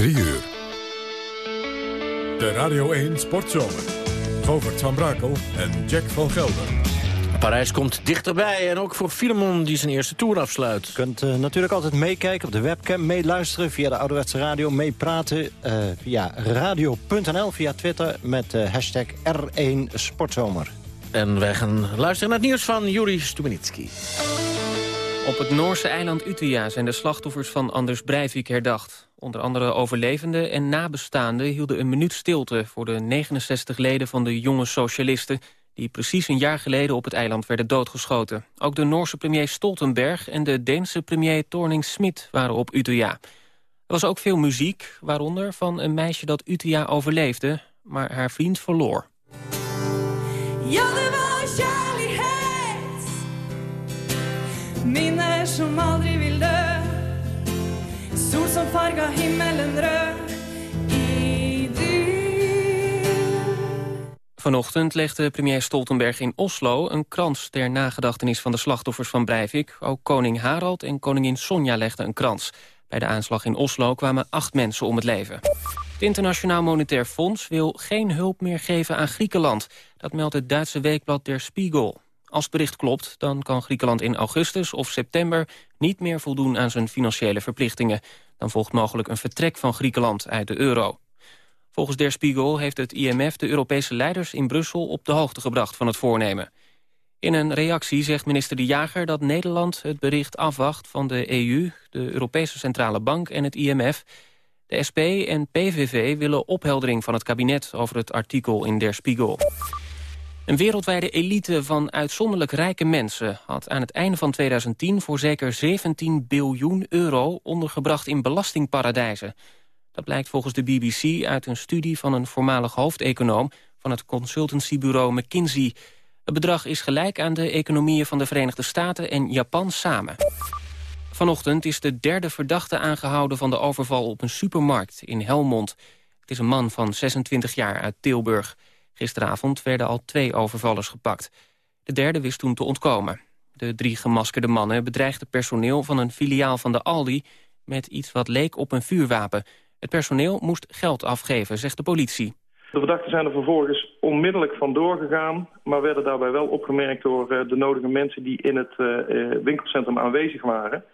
3 uur. De Radio 1 Sportzomer. Govert van Brakel en Jack van Gelder. Parijs komt dichterbij en ook voor Filemon die zijn eerste tour afsluit. Je kunt uh, natuurlijk altijd meekijken op de webcam, meeluisteren via de ouderwetse radio, meepraten uh, via radio.nl, via Twitter met uh, hashtag R1 Sportzomer. En wij gaan luisteren naar het nieuws van Juri Stubenitski. Op het Noorse eiland Utøya zijn de slachtoffers van Anders Breivik herdacht. Onder andere overlevenden en nabestaanden hielden een minuut stilte... voor de 69 leden van de jonge socialisten... die precies een jaar geleden op het eiland werden doodgeschoten. Ook de Noorse premier Stoltenberg en de Deense premier Torning Smit waren op Utøya. Er was ook veel muziek, waaronder van een meisje dat Utøya overleefde... maar haar vriend verloor. Minner som aldrig vill dö Sol som himmelen Vanochtend legde premier Stoltenberg in Oslo een krans ter nagedachtenis van de slachtoffers van Breivik. Ook koning Harald en koningin Sonja legden een krans. Bij de aanslag in Oslo kwamen acht mensen om het leven. Het Internationaal Monetair Fonds wil geen hulp meer geven aan Griekenland. Dat meldt het Duitse weekblad Der Spiegel. Als het bericht klopt, dan kan Griekenland in augustus of september... niet meer voldoen aan zijn financiële verplichtingen. Dan volgt mogelijk een vertrek van Griekenland uit de euro. Volgens Der Spiegel heeft het IMF de Europese leiders in Brussel... op de hoogte gebracht van het voornemen. In een reactie zegt minister De Jager dat Nederland het bericht afwacht... van de EU, de Europese Centrale Bank en het IMF... De SP en PVV willen opheldering van het kabinet over het artikel in Der Spiegel. Een wereldwijde elite van uitzonderlijk rijke mensen... had aan het einde van 2010 voor zeker 17 biljoen euro... ondergebracht in belastingparadijzen. Dat blijkt volgens de BBC uit een studie van een voormalig hoofdeconoom... van het consultancybureau McKinsey. Het bedrag is gelijk aan de economieën van de Verenigde Staten en Japan samen. Vanochtend is de derde verdachte aangehouden van de overval op een supermarkt in Helmond. Het is een man van 26 jaar uit Tilburg. Gisteravond werden al twee overvallers gepakt. De derde wist toen te ontkomen. De drie gemaskerde mannen bedreigden personeel van een filiaal van de Aldi... met iets wat leek op een vuurwapen. Het personeel moest geld afgeven, zegt de politie. De verdachten zijn er vervolgens onmiddellijk vandoor gegaan... maar werden daarbij wel opgemerkt door eh, de nodige mensen die in het eh, eh, winkelcentrum aanwezig waren...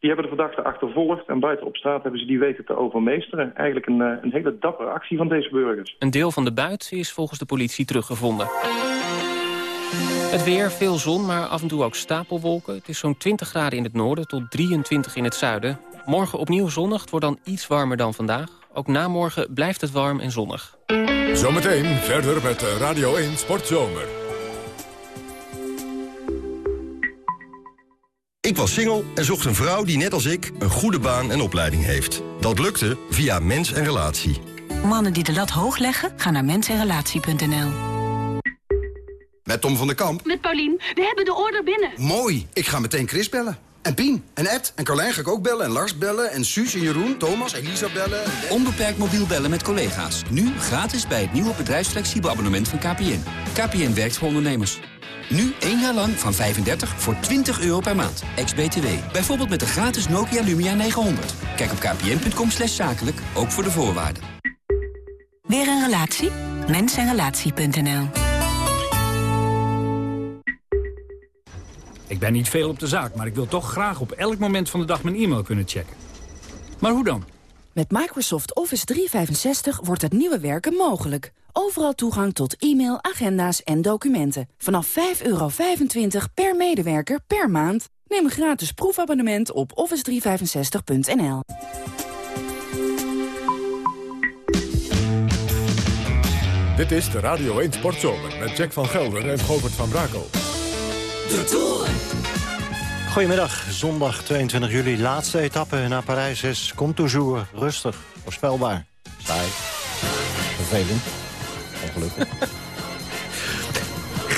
Die hebben de verdachte achtervolgd en buiten op straat hebben ze die weten te overmeesteren. Eigenlijk een, eh, een hele dappere actie van deze burgers. Een deel van de buit is volgens de politie teruggevonden. Het weer, veel zon, maar af en toe ook stapelwolken. Het is zo'n 20 graden in het noorden tot 23 in het zuiden. Morgen opnieuw zonnig, het wordt dan iets warmer dan vandaag. Ook na morgen blijft het warm en zonnig. Zometeen verder met Radio 1 Sportzomer. Ik was single en zocht een vrouw die net als ik een goede baan en opleiding heeft. Dat lukte via Mens en Relatie. Mannen die de lat hoog leggen, gaan naar mensenrelatie.nl. Met Tom van der Kamp. Met Paulien. We hebben de order binnen. Mooi. Ik ga meteen Chris bellen. En Pien. En Ed. En Carlijn ga ik ook bellen. En Lars bellen. En Suus en Jeroen, Thomas, Elisa bellen. Onbeperkt mobiel bellen met collega's. Nu gratis bij het nieuwe bedrijfsflexibel abonnement van KPN. KPN werkt voor ondernemers. Nu één jaar lang van 35 voor 20 euro per maand. Ex-BTW. Bijvoorbeeld met de gratis Nokia Lumia 900. Kijk op kpn.com slash zakelijk, ook voor de voorwaarden. Weer een relatie? Mensenrelatie.nl Ik ben niet veel op de zaak, maar ik wil toch graag op elk moment van de dag mijn e-mail kunnen checken. Maar hoe dan? Met Microsoft Office 365 wordt het nieuwe werken mogelijk. Overal toegang tot e-mail, agenda's en documenten. Vanaf 5,25 per medewerker per maand. Neem een gratis proefabonnement op office365.nl. Dit is de Radio 1 Sportzomer met Jack van Gelder en Govert van Brakel. De Tour. Goedemiddag, zondag 22 juli. Laatste etappe naar Parijs is komt toujours rustig, voorspelbaar. Saai, vervelend, ongelukkig.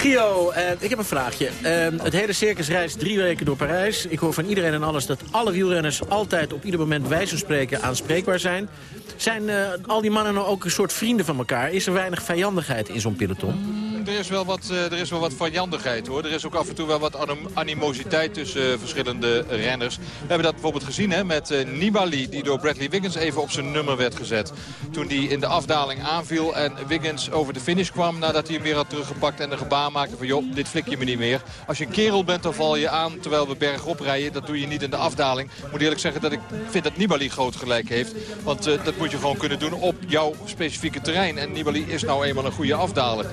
Gio, uh, ik heb een vraagje. Uh, het hele circus reist drie weken door Parijs. Ik hoor van iedereen en alles dat alle wielrenners altijd op ieder moment wijze spreken aanspreekbaar zijn. Zijn uh, al die mannen nou ook een soort vrienden van elkaar? Is er weinig vijandigheid in zo'n peloton? Er is, wel wat, uh, er is wel wat vijandigheid hoor. Er is ook af en toe wel wat animositeit tussen verschillende renners. We hebben dat bijvoorbeeld gezien hè, met Nibali die door Bradley Wiggins even op zijn nummer werd gezet. Toen hij in de afdaling aanviel en Wiggins over de finish kwam nadat hij hem weer had teruggepakt en een gebaar maakte van joh, dit flik je me niet meer. Als je een kerel bent dan val je aan terwijl we bergop rijden. Dat doe je niet in de afdaling. Ik moet eerlijk zeggen dat ik vind dat Nibali groot gelijk heeft. Want dat moet je gewoon kunnen doen op jouw specifieke terrein. En Nibali is nou eenmaal een goede afdaler.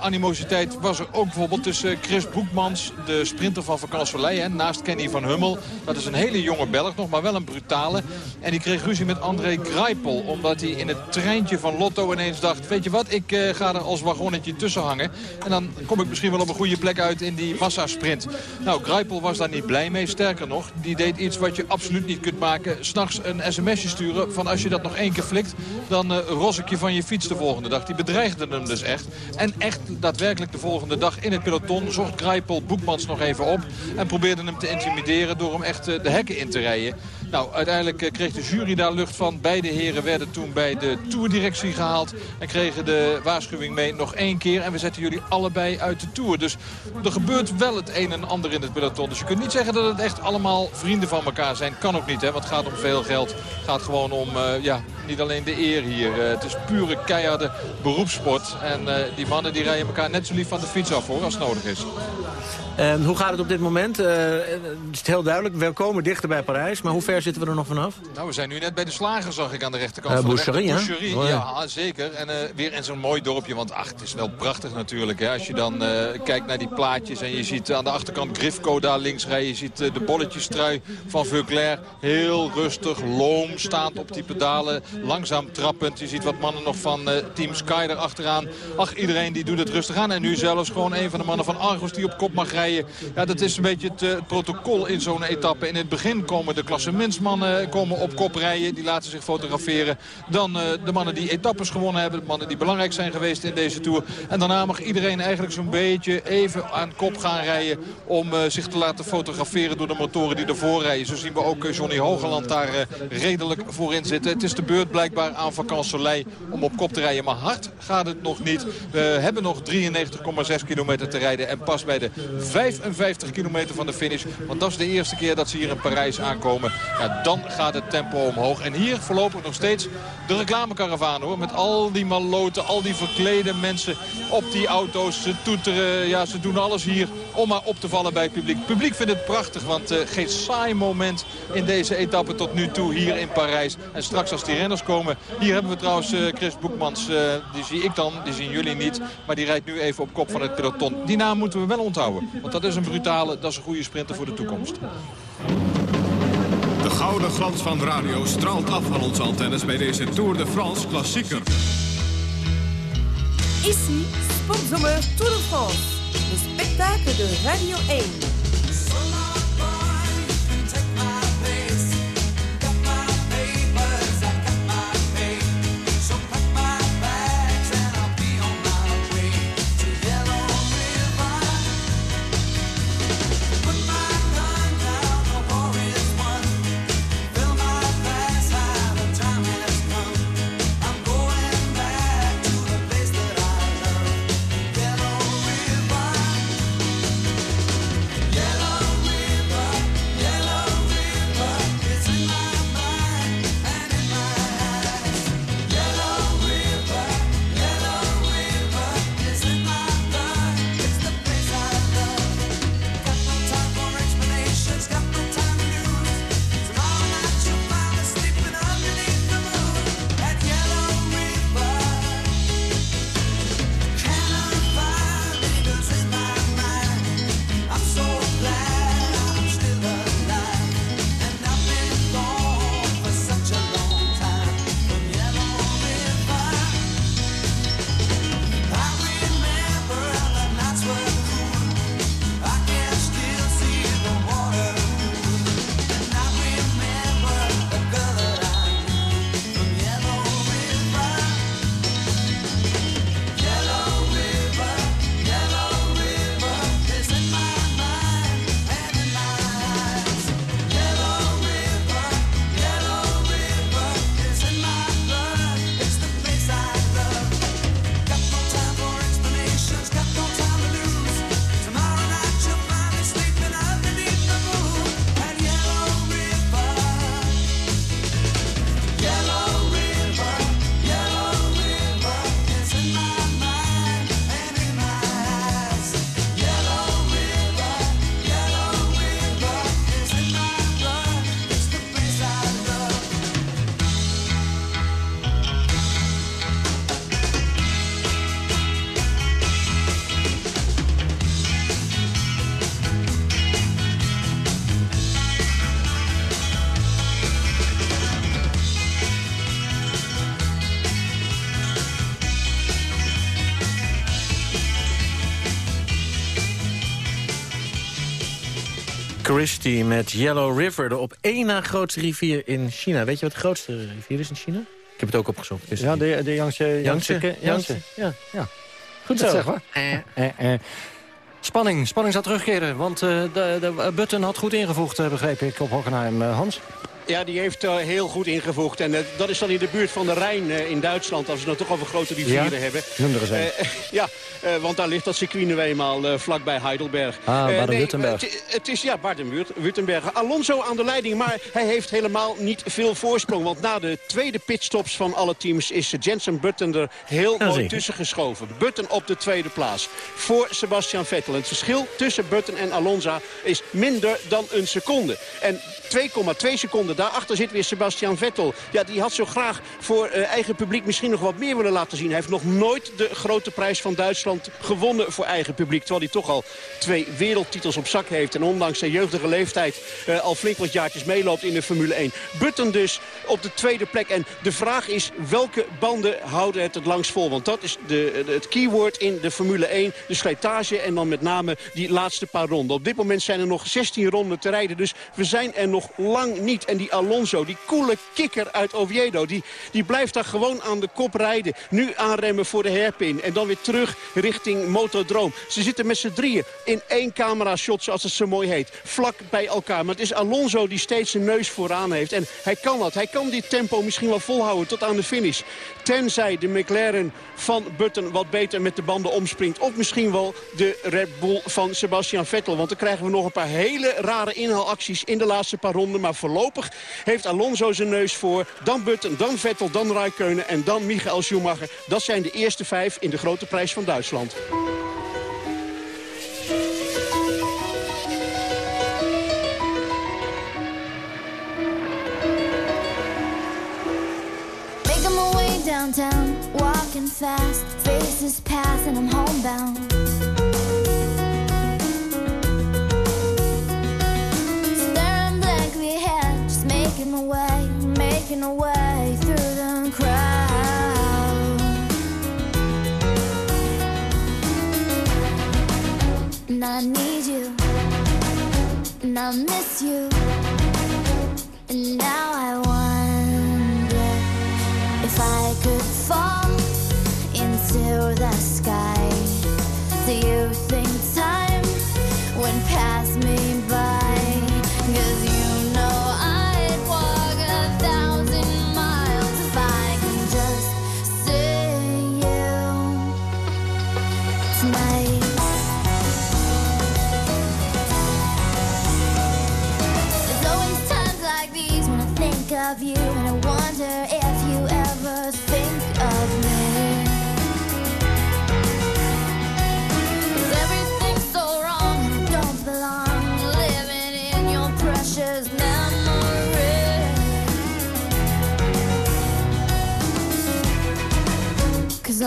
Animositeit was er ook bijvoorbeeld tussen Chris Boekmans, de sprinter van Vakansoleil, naast Kenny van Hummel. Dat is een hele jonge Belg nog, maar wel een brutale. En die kreeg ruzie met André Greipel, omdat hij in het treintje van Lotto ineens dacht... weet je wat, ik uh, ga er als wagonnetje tussen hangen. En dan kom ik misschien wel op een goede plek uit in die massasprint. Nou, Greipel was daar niet blij mee. Sterker nog, die deed iets wat je absoluut niet kunt maken. S'nachts een sms'je sturen van als je dat nog één keer flikt... dan uh, ros ik je van je fiets de volgende dag. Die bedreigde hem dus echt. En echt daadwerkelijk de volgende dag in het peloton zocht Greipel Boekmans nog even op... en probeerde hem te intimideren door hem echt uh, de hekken in te rijden. Nou, uiteindelijk eh, kreeg de jury daar lucht van. Beide heren werden toen bij de tourdirectie gehaald. En kregen de waarschuwing mee nog één keer. En we zetten jullie allebei uit de tour. Dus er gebeurt wel het een en ander in het peloton. Dus je kunt niet zeggen dat het echt allemaal vrienden van elkaar zijn. Kan ook niet, hè, want het gaat om veel geld. Het gaat gewoon om, uh, ja, niet alleen de eer hier. Uh, het is pure keiharde beroepssport. En die mannen die rijden elkaar net zo lief van de fiets af, hoor, als het nodig is. En hoe gaat het op dit moment? Uh, het is heel duidelijk, we komen dichter bij Parijs. Maar hoe ver zitten we er nog vanaf? Nou, we zijn nu net bij de slager, zag ik aan de rechterkant. Uh, van Boucherie, de Boucherie, ja. ja, zeker. En uh, weer in zo'n mooi dorpje, want ach, het is wel prachtig natuurlijk. Hè. Als je dan kijkt naar die plaatjes en je ziet aan de achterkant Grifco daar links rijden. Je ziet de bolletjestrui van Veuclair. Heel rustig, loom, staand op die pedalen. Langzaam trappend. Je ziet wat mannen nog van Team Sky erachteraan. Ach, iedereen die doet het rustig aan. En nu zelfs gewoon een van de mannen van Argos die op kop mag rijden. Ja, dat is een beetje het, uh, protocol in zo'n etappe. In het begin komen de klassementsmannen komen op kop rijden. Die laten zich fotograferen. Dan uh, de mannen die etappes gewonnen hebben. De mannen die belangrijk zijn geweest in deze Tour. En daarna mag iedereen eigenlijk zo'n beetje even aan kop gaan rijden. Om zich te laten fotograferen door de motoren die ervoor rijden. Zo zien we ook Johnny Hogeland daar redelijk voorin zitten. Het is de beurt blijkbaar aan Vakant Soleil om op kop te rijden. Maar hard gaat het nog niet. We hebben nog 93,6 kilometer te rijden. En pas bij de 55 kilometer van de finish. Want dat is de eerste keer dat ze hier in Parijs aankomen. Ja, dan gaat het tempo omhoog. En hier voorlopig nog steeds de reclamekaravaan hoor. Met al die maloten, al die verklede mensen op die auto's. Ze toeteren, ja, ze doen alles hier om maar op te vallen bij het publiek. Het publiek vindt het prachtig, want uh, geen saai moment in deze etappe tot nu toe hier in Parijs. En straks als die renners komen, hier hebben we trouwens uh, Chris Boekmans, uh, die zie ik dan, die zien jullie niet. Maar die rijdt nu even op kop van het peloton. Die naam moeten we wel onthouden, want dat is een brutale, dat is een goede sprinter voor de toekomst. De gouden glans van de radio straalt af van onze antennes bij deze Tour de France klassieker. Ici, Sportzomer Tour de France, le spectacle de Radio 1. Christie met Yellow River, de op één na grootste rivier in China. Weet je wat de grootste rivier is in China? Ik heb het ook opgezocht. Dus ja, de, de Yangtze. Yangtze. Yangtze. Ja. ja. Goed zo. zeg maar. Eh. Eh, eh. Spanning, spanning zal terugkeren. Want de, de Button had goed ingevoegd, begreep ik, op Hockenheim. Hans? Ja, die heeft uh, heel goed ingevoegd. En uh, dat is dan in de buurt van de Rijn uh, in Duitsland. Als we het nou toch over grote rivieren ja? hebben. Een. ja, want daar ligt dat circuit nu eenmaal vlakbij Heidelberg. Ah, Baden-Württemberg. Nee, het is ja, Baden-Württemberg. Alonso aan de leiding, maar hij heeft helemaal niet veel voorsprong. Want na de tweede pitstops van alle teams is Jensen Button er heel Ja, mooi tussen geschoven. Button op de tweede plaats. Voor Sebastian Vettel. Het verschil tussen Button en Alonso is minder dan een seconde. En 2,2 seconden daarachter zit weer Sebastian Vettel. Ja, die had zo graag voor eh, eigen publiek misschien nog wat meer willen laten zien. Hij heeft nog nooit de grote prijs van Duitsland gewonnen voor eigen publiek. Terwijl hij toch al twee wereldtitels op zak heeft. En ondanks zijn jeugdige leeftijd eh, al flink wat jaartjes meeloopt in de Formule 1. Button dus op de tweede plek. En de vraag is welke banden houden het het langst vol? Want dat is de, het keyword in de Formule 1. De slijtage en dan met name die laatste paar ronden. Op dit moment zijn er nog 16 ronden te rijden. Dus we zijn er nog lang niet. Die Alonso, die coole kikker uit Oviedo... Die, die blijft daar gewoon aan de kop rijden. Nu aanremmen voor de herpin. En dan weer terug richting Motodroom. Ze zitten met z'n drieën in één camera-shot, zoals het zo mooi heet. Vlak bij elkaar. Maar het is Alonso die steeds zijn neus vooraan heeft. En hij kan dat. Hij kan dit tempo misschien wel volhouden tot aan de finish. Tenzij de McLaren van Button wat beter met de banden omspringt. Of misschien wel de Red Bull van Sebastian Vettel. Want dan krijgen we nog een paar hele rare inhaalacties in de laatste paar ronden. Maar voorlopig heeft Alonso zijn neus voor. Dan Button, dan Vettel, dan Raikkonen en dan Michael Schumacher. Dat zijn de eerste vijf in de grote prijs van Duitsland. My way downtown, walking fast, faces pass I'm homebound. Making my way, making my way through the crowd. And I need you, and I miss you, and now I wonder if I could fall into the sky. Do you think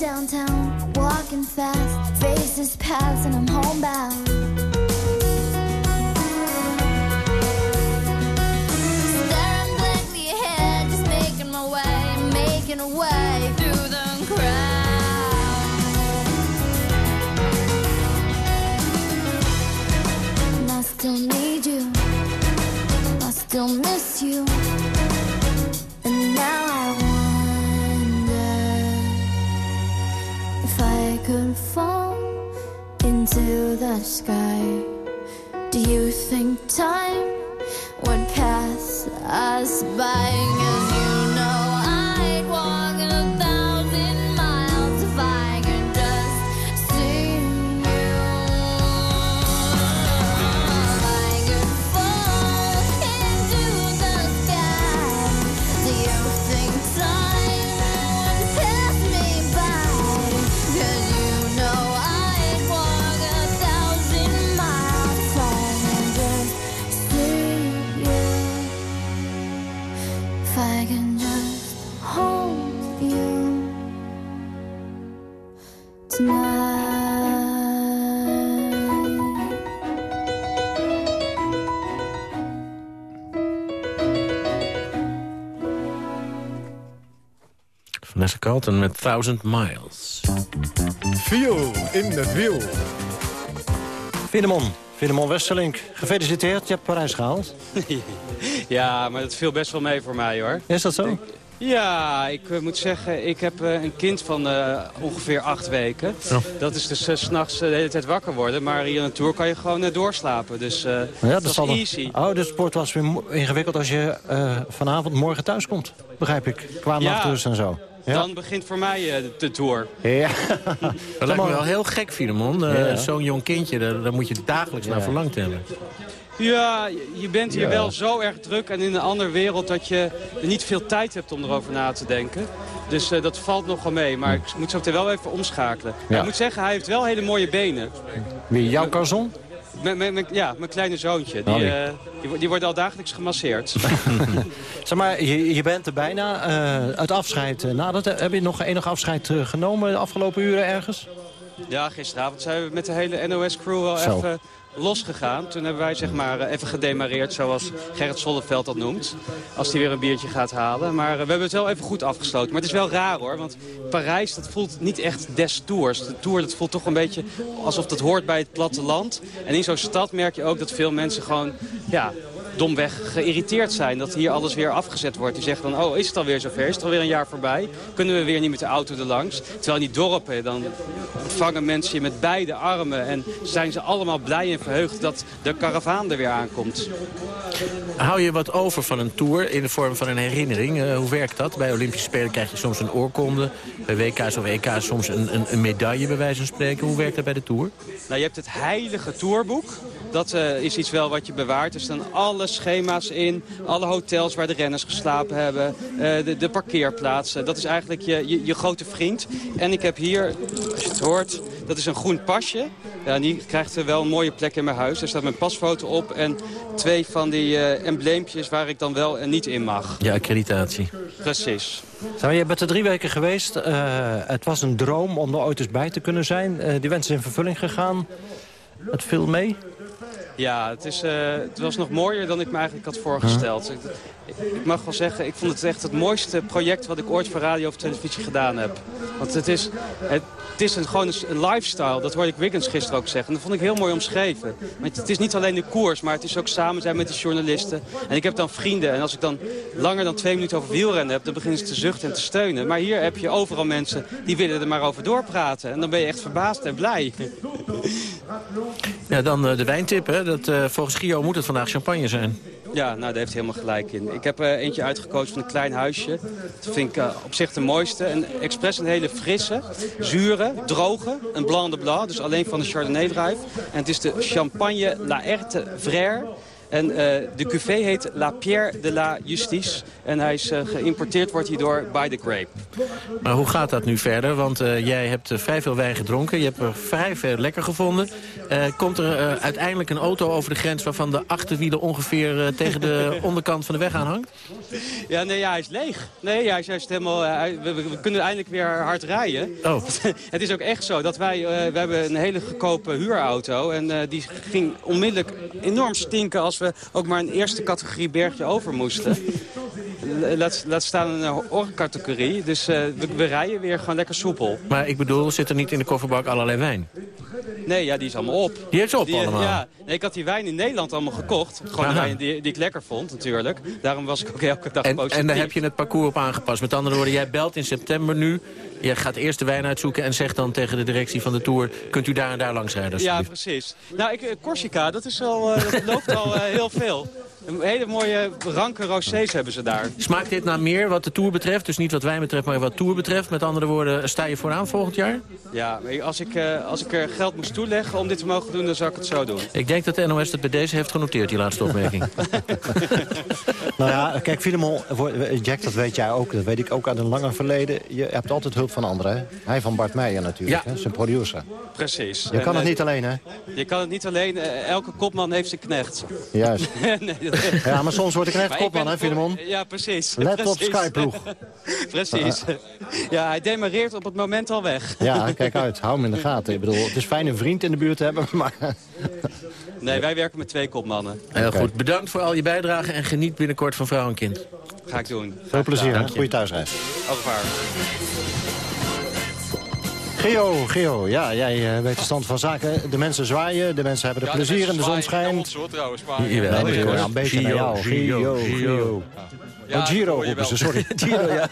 downtown, walking fast, faces pass, and I'm homebound. Staring blankly ahead, just making my way, making way through the crowd. I still need you, I still miss you, could fall into the sky. Do you think time would pass us by? Carlton met Thousand Miles. Viel in het wiel. Finemon, Finemon Westerlink, gefeliciteerd. Je hebt Parijs gehaald. Ja, maar dat viel best wel mee voor mij hoor. Is dat zo? Ja, ik eh, moet zeggen, ik heb eh, een kind van eh, ongeveer acht weken. Dat is dus 's s'nachts de hele tijd wakker worden. Maar hier in een tour kan je gewoon doorslapen. Dus eh, Ja, dat zal is easy. Oh, de sport was weer ingewikkeld als je eh, vanavond morgen thuis komt. Begrijp ik. Qua Ja. nachtrust en zo. Ja. Dan begint voor mij eh, de, de tour. Ja. Dat lijkt me wel heel gek, Filemon. Eh, Ja. Zo'n jong kindje, daar, daar moet je dagelijks naar verlangd hebben. Ja, je- bent hier Ja. wel zo erg druk en in een andere wereld dat je niet veel tijd hebt om erover na te denken. Dus eh, dat valt nog wel mee. Maar ik moet zo meteen wel even omschakelen. Ja. ik moet zeggen, hij heeft wel hele mooie benen. Wie, jouw Carzon? Mijn- ja, mijn kleine zoontje. Die, die. eh, die, wo- die wordt al dagelijks gemasseerd. Zeg maar, je, je bent er bijna. eh, het afscheid, uh, nadat, heb je nog enig afscheid eh, genomen de afgelopen uren ergens? ja, gisteravond zijn we met de hele NOS-crew wel Zo. even losgegaan. Toen hebben wij zeg maar eh, even gedemareerd, zoals Gerrit Zolleveld dat noemt. Als hij weer een biertje gaat halen. Maar eh, we hebben het wel even goed afgesloten. Maar het is wel raar hoor, want Parijs dat voelt niet echt des tours. De tour dat voelt toch een beetje alsof dat hoort bij het platteland. En in zo'n stad merk je ook dat veel mensen gewoon... Ja, domweg geïrriteerd zijn dat hier alles weer afgezet wordt. Die zeggen dan, oh, is het alweer zover? Is het alweer een jaar voorbij? Kunnen we weer niet met de auto erlangs? Terwijl in die dorpen, dan ontvangen mensen je met beide armen... en zijn ze allemaal blij en verheugd dat de karavaan er weer aankomt. Hou je wat over van een tour in de vorm van een herinnering? Eh, hoe werkt dat? Bij Olympische Spelen krijg je soms een oorkonde. Bij WK's of EK's soms een, een, een medaille, bij wijze van spreken. Hoe werkt dat bij de tour? Nou, je hebt het heilige tourboek. Dat eh, is iets wel wat je bewaart. Er staan alle schema's in. Alle hotels waar de renners geslapen hebben. eh, de, de parkeerplaatsen. Dat is eigenlijk je, je, je grote vriend. En ik heb hier, als je het hoort, dat is een groen pasje. Ja, die krijgt er wel een mooie plek in mijn huis. Er staat mijn pasfoto op en twee van die eh, embleempjes waar ik dan wel en niet in mag. Ja, accreditatie. Precies. Maar, je bent er drie weken geweest. Eh, het was een droom om er ooit eens bij te kunnen zijn. Eh, die wens is in vervulling gegaan. Het viel mee. Ja, het, is, eh, het was nog mooier dan ik me eigenlijk had voorgesteld. Ik, ik mag wel zeggen, ik vond het echt het mooiste project... wat ik ooit voor radio of televisie gedaan heb. Want het is, het, het is een, gewoon een, een lifestyle. Dat hoorde ik Wiggins gisteren ook zeggen. En dat vond ik heel mooi omschreven. Want het is niet alleen de koers, maar het is ook samen zijn met de journalisten. En ik heb dan vrienden. En als ik dan langer dan twee minuten over wielrennen heb... dan beginnen ze te zuchten en te steunen. Maar hier heb je overal mensen die willen er maar over doorpraten. En dan ben je echt verbaasd en blij. Ja, dan eh, de wijntip. Hè? Dat, eh, volgens Gio moet het vandaag champagne zijn. Ja, nou, daar heeft hij helemaal gelijk in. Ik heb eh, eentje uitgekozen van een klein huisje. Dat vind ik op zich de mooiste. En expres een hele frisse, zure, droge, een blanc de blanc. Dus alleen van de Chardonnay-druif. En het is de Champagne La Erte Frère. En eh, de cuvée heet La Pierre de la Justice. En hij is eh, geïmporteerd, wordt hierdoor by the grape. Maar hoe gaat dat nu verder? Want eh, jij hebt vrij veel wijn gedronken. Je hebt er vrij veel lekker gevonden. Komt er uiteindelijk een auto over de grens... waarvan de achterwielen ongeveer tegen de onderkant van de weg aanhangt? Ja, nee, ja, hij is leeg. Nee, hij is helemaal, hij- we, kunnen eindelijk weer hard rijden. Oh. het is ook echt zo dat wij, we hebben een hele goedkope huurauto. En die ging onmiddellijk enorm stinken als we ook maar een eerste categorie bergje over moesten. Laat, laat staan een oorcategorie. Dus eh, we, we rijden weer gewoon lekker soepel. Maar ik bedoel, zit er niet in de kofferbak allerlei wijn? Nee, ja, die is allemaal op. Die is op Die, eh, allemaal? Ja, nee, ik had die wijn in Nederland allemaal gekocht. Gewoon de wijn die, die ik lekker vond, natuurlijk. Daarom was ik ook elke dag En, positief. en daar heb je het parcours op aangepast. Met andere woorden, jij belt in september nu. Je gaat eerst de wijn uitzoeken en zegt dan tegen de directie van de Tour... kunt u daar en daar langs rijden Ja, precies. Nou, ik, eh, Corsica, dat, is al, eh, dat loopt al eh, heel veel. Een hele mooie ranke rosés hebben ze daar. Smaakt dit naar meer wat de Tour betreft? Dus niet wat wijn betreft, maar wat Tour betreft. Met andere woorden, sta je vooraan volgend jaar? Ja, maar als ik, eh, als ik er geld moest toeleggen om dit te mogen doen, dan zou ik het zo doen. Ik denk dat de NOS het bij deze heeft genoteerd, die laatste opmerking. Nou ja, kijk, Filemon, voor- Jack, dat weet jij ook. Dat weet ik ook uit een langer verleden. Je hebt altijd hulp van anderen. hè? Hij van Bart Meijer natuurlijk, Ja. hè? zijn producer. Precies. Je kan En, het eh, niet alleen, hè? Je kan het niet alleen. eh, elke kopman heeft zijn knecht. Juist. nee, dat- Ja, maar soms Maar ik kopman, ben hè, Filemon? Ja, precies. Let op Precies. Skyploeg. precies. Ja, hij demareert op het moment al weg. Ja, kijk uit. Hou hem in de gaten. Ik bedoel, het is fijn een vriend in de buurt te hebben, maar... Nee, wij werken met twee kopmannen. Heel goed. Bedankt voor al je bijdrage en geniet binnenkort van vrouw en kind. Ga ik doen. Veel plezier, hè? Dank je. Goeie thuisreis. Au revoir. Geo, Geo, ja, jij eh, weet de stand van zaken. De mensen zwaaien, de mensen hebben er Ja, de plezier en de zon schijnt. hoor, trouwens, maar- nee, ja, een beetje naar jou. Gio, Gio. Ja, Oh, Giro roepen ze, sorry. Giro, ja.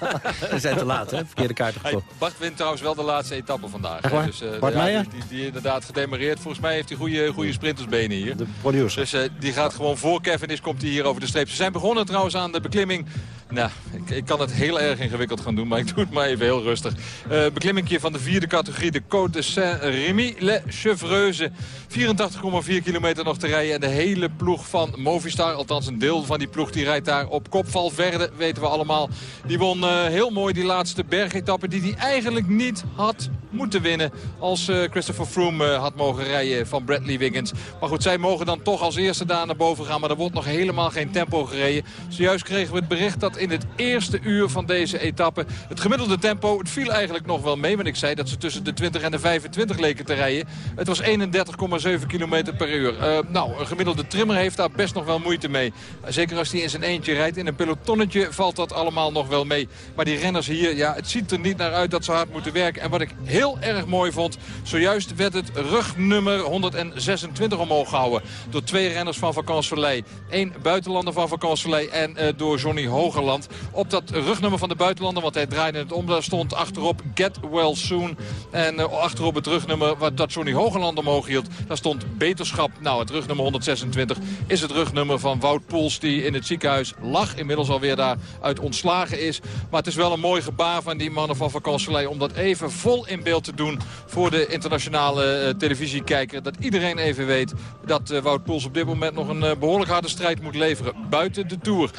We zijn te laat, hè? Verkeerde kaart Hey, gekocht. Bart wint trouwens wel de laatste etappe vandaag. Echt hè. waar? Dus, eh, Bart Meijer? die, die, inderdaad gedemareerd. Volgens mij heeft hij goede, goede sprintersbenen hier. De producer. Dus eh, die gaat gewoon voor Kevin is, komt hij hier over de streep. Ze zijn begonnen trouwens aan de beklimming. Nou, ik, ik kan het heel erg ingewikkeld gaan doen, maar ik doe het maar even heel rustig. Eh beklimmingje van de vierde categorie, de Côte de Saint-Rémy-les-Chevreuse. 84,4 kilometer nog te rijden. En de hele ploeg van Movistar, althans een deel van die ploeg, die rijdt daar op kop. Valverde, weten we allemaal. Die won eh, heel mooi die laatste bergetappe die hij eigenlijk niet had moeten winnen. Als eh, Christopher Froome eh, had mogen rijden van Bradley Wiggins. Maar goed, zij mogen dan toch als eerste daar naar boven gaan. Maar er wordt nog helemaal geen tempo gereden. Zojuist kregen we het bericht dat in het eerste uur van deze etappe... het gemiddelde tempo, het viel eigenlijk nog wel mee. Want ik zei dat ze tussen de 20 en de 25 leken te rijden. Het was 31,7 kilometer per uur. Nou, een gemiddelde trimmer heeft daar best nog wel moeite mee. Zeker als hij in zijn eentje rijdt. In een pelotonnetje valt dat allemaal nog wel mee. Maar die renners hier, ja, het ziet er niet naar uit dat ze hard moeten werken. En wat ik heel erg mooi vond, zojuist werd het rugnummer 126 omhoog gehouden. Door twee renners van Vakansoleil. Eén buitenlander van Vakansoleil en eh, door Johnny Hogerland. Op dat rugnummer van de buitenlander, want hij draaide het om, daar stond achterop Get Well Soon. En eh, achterop het rugnummer wat dat Johnny Hogerland omhoog hield, daar stond beterschap. Nou, het rugnummer 126 is het rugnummer van Wout Poels die in het ziekenhuis lag. Inmiddels alweer daar uit ontslagen is. Maar het is wel een mooi gebaar van die mannen van Vakansoleil om dat even vol in beeld te doen voor de internationale eh, televisiekijker. Dat iedereen even weet dat eh, Wout Poels op dit moment nog een eh, behoorlijk harde strijd moet leveren buiten de Tour.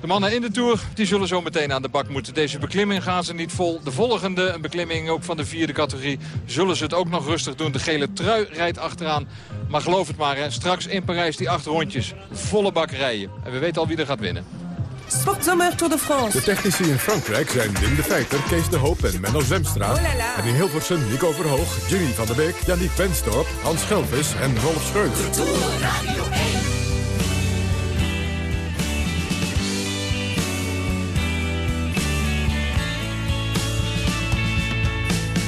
De mannen in de Tour die zullen zo meteen aan de bak moeten. Deze beklimming gaan ze niet vol. De volgende, een beklimming ook van de vierde categorie, zullen ze het ook nog rustig doen. De gele trui rijdt achteraan. Maar geloof het maar, hè, straks in Parijs die acht rondjes. Volle bak rijden. En we weten al wie er gaat winnen. Sportzomer Tour de France. De technici in Frankrijk zijn Wim de Feiter, Kees de Hoop en Menno Zemstra. Oh là là. En in Hilversum Nico Verhoog, Jimmy van der Beek, Yannick Wenstorp, Hans Schelvis en Rolf Schreuder.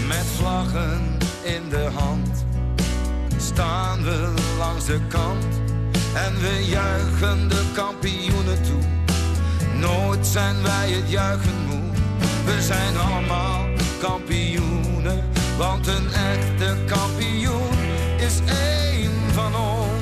Met vlaggen in de hand staan we langs de kant en we juichen de kampioenen toe. Nooit zijn wij het juichen moe. We zijn allemaal kampioenen, want een echte kampioen is één van ons.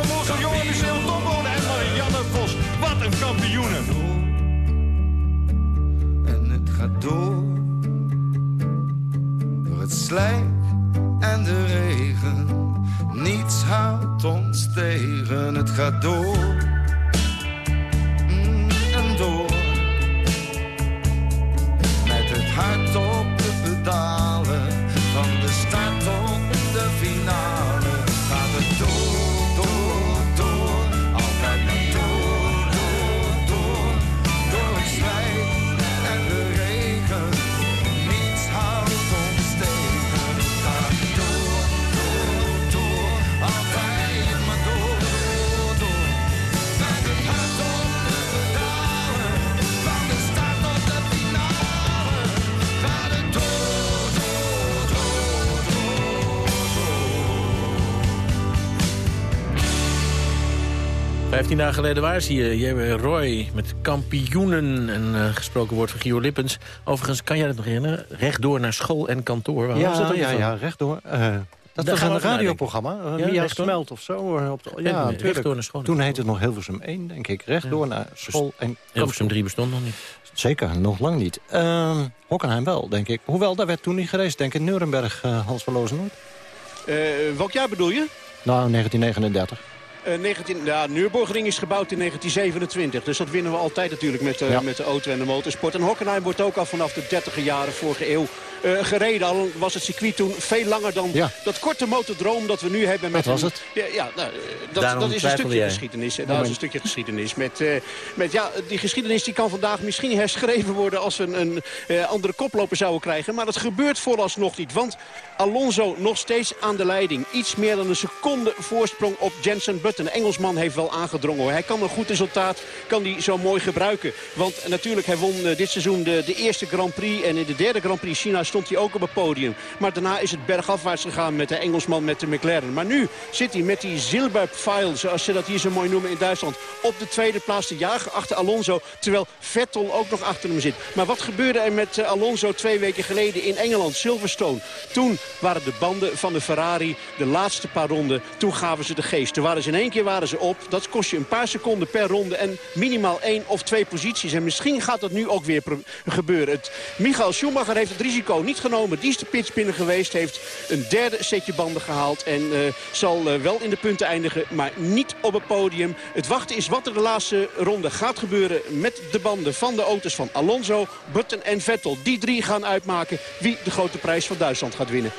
Van Moorsel, Johan Museeuw, Tom Bonen en Marianne Vos. Wat een kampioenen! En het gaat door. Door het slijk en de regen. Niets houdt ons tegen. Het gaat door. 15 dagen geleden waar zie je J.W. Roy met kampioenen. En eh, gesproken woord van Gio Lippens. Overigens, kan jij dat nog herinneren? Rechtdoor naar school en kantoor. Waar ja, ja, eh, eh, ja, rechtdoor. Uh, dat Daar was een radioprogramma. Uh, ja, Smelt of zo. Op de, ja. Toen heette het nog Hilversum 1, denk ik. Rechtdoor ja. naar dus school en kantoor. Hilversum 3 bestond nog niet. Zeker, nog lang niet. Ehm, Hockenheim wel, denk ik. Hoewel, daar werd toen niet gereisd. Denk in Nuremberg, Hans van Lozenoord. welk jaar bedoel je? Nou, 1939. Eh, 19, ja, Nürburgring is gebouwd in 1927. Dus dat winnen we altijd natuurlijk met, de Ja. met de auto en de motorsport. En Hockenheim wordt ook al vanaf de 30e jaren vorige eeuw eh, gereden. Al was het circuit toen veel langer dan Ja. dat korte motordroom dat we nu hebben. Met Dat was een- het. Ja, ja nou, eh, dat, dat is een stukje jij. geschiedenis. Dat Moment. is een stukje geschiedenis. Met, eh, met, ja, die geschiedenis die kan vandaag misschien herschreven worden... als we een, een eh, andere koploper zouden krijgen. Maar dat gebeurt vooralsnog niet. Want Alonso nog steeds aan de leiding. Iets meer dan een seconde voorsprong op Jensen Button. De Engelsman heeft wel aangedrongen. Hoor. Hij kan een goed resultaat kan die zo mooi gebruiken. Want natuurlijk, hij won eh, dit seizoen de, de eerste Grand Prix. En in de derde Grand Prix China stond hij ook op het podium. Maar daarna is het bergafwaarts gegaan met de Engelsman met de McLaren. Maar nu zit hij met die zilberpfeil, zoals ze dat hier zo mooi noemen in Duitsland... op de tweede plaats te jagen achter Alonso. Terwijl Vettel ook nog achter hem zit. Maar wat gebeurde er met eh, Alonso twee weken geleden in Engeland, Silverstone? Toen waren de banden van de Ferrari de laatste paar ronden. Toen gaven ze de geest. Toen waren ze in één keer waren ze op. Dat kost je een paar seconden per ronde en minimaal één of twee posities. En misschien gaat dat nu ook weer gebeuren. Het, Michael Schumacher heeft het risico niet genomen. Die is de pits binnen geweest. Heeft een derde setje banden gehaald. En eh, zal eh, wel in de punten eindigen, maar niet op het podium. Het wachten is wat er de laatste ronde gaat gebeuren met de banden van de auto's van Alonso, Button en Vettel. Die drie gaan uitmaken wie de grote prijs van Duitsland gaat winnen.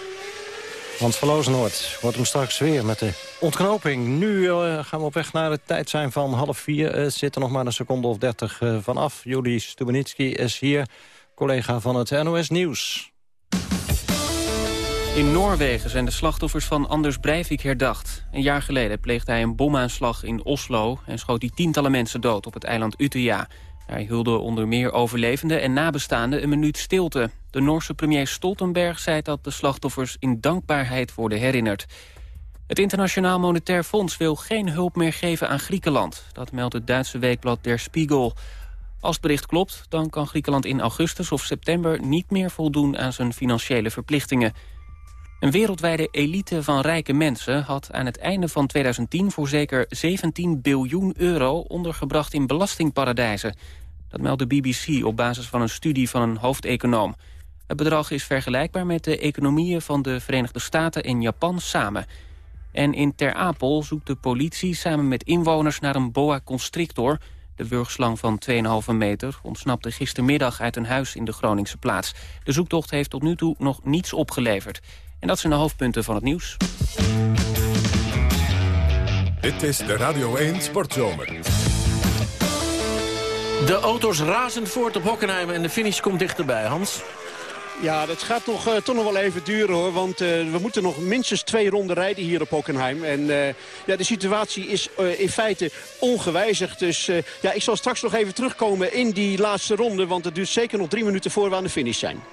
Hans van Lozenoord wordt hem straks weer met de ontknoping. Nu eh, gaan we op weg naar het tijd zijn van half vier. Eh, Het zit er nog maar een seconde of dertig eh, vanaf. Juli Stubenitski is hier, collega van het NOS Nieuws. In Noorwegen zijn de slachtoffers van Anders Breivik herdacht. Een jaar geleden pleegde hij een bomaanslag in Oslo... en schoot hij tientallen mensen dood op het eiland Utøya. Daar hielden onder meer overlevenden en nabestaanden een minuut stilte. De Noorse premier Stoltenberg zei dat de slachtoffers in dankbaarheid worden herinnerd. Het Internationaal Monetair Fonds wil geen hulp meer geven aan Griekenland. Dat meldt het Duitse weekblad Der Spiegel. Als het bericht klopt, dan kan Griekenland in augustus of september... niet meer voldoen aan zijn financiële verplichtingen. Een wereldwijde elite van rijke mensen had aan het einde van 2010 voor zeker 17 biljoen euro ondergebracht in belastingparadijzen. Dat meldt de BBC op basis van een studie van een hoofdeconoom. Het bedrag is vergelijkbaar met de economieën van de Verenigde Staten en Japan samen. En in Ter Apel zoekt de politie samen met inwoners naar een boa constrictor. De wurgslang van 2,5 meter ontsnapte gistermiddag uit een huis in de Groningse plaats. De zoektocht heeft tot nu toe nog niets opgeleverd. En dat zijn de hoofdpunten van het nieuws. Dit is de Radio 1 Sportzomer. De auto's razen voort op Hockenheim en de finish komt dichterbij. Hans? Ja, dat gaat toch, uh, toch nog wel even duren hoor. Want uh, we moeten nog minstens twee ronden rijden hier op Hockenheim. En uh, ja, de situatie is in feite ongewijzigd. Dus ja, ik zal straks nog even terugkomen in die laatste ronde. Want het duurt zeker nog drie minuten voor we aan de finish zijn.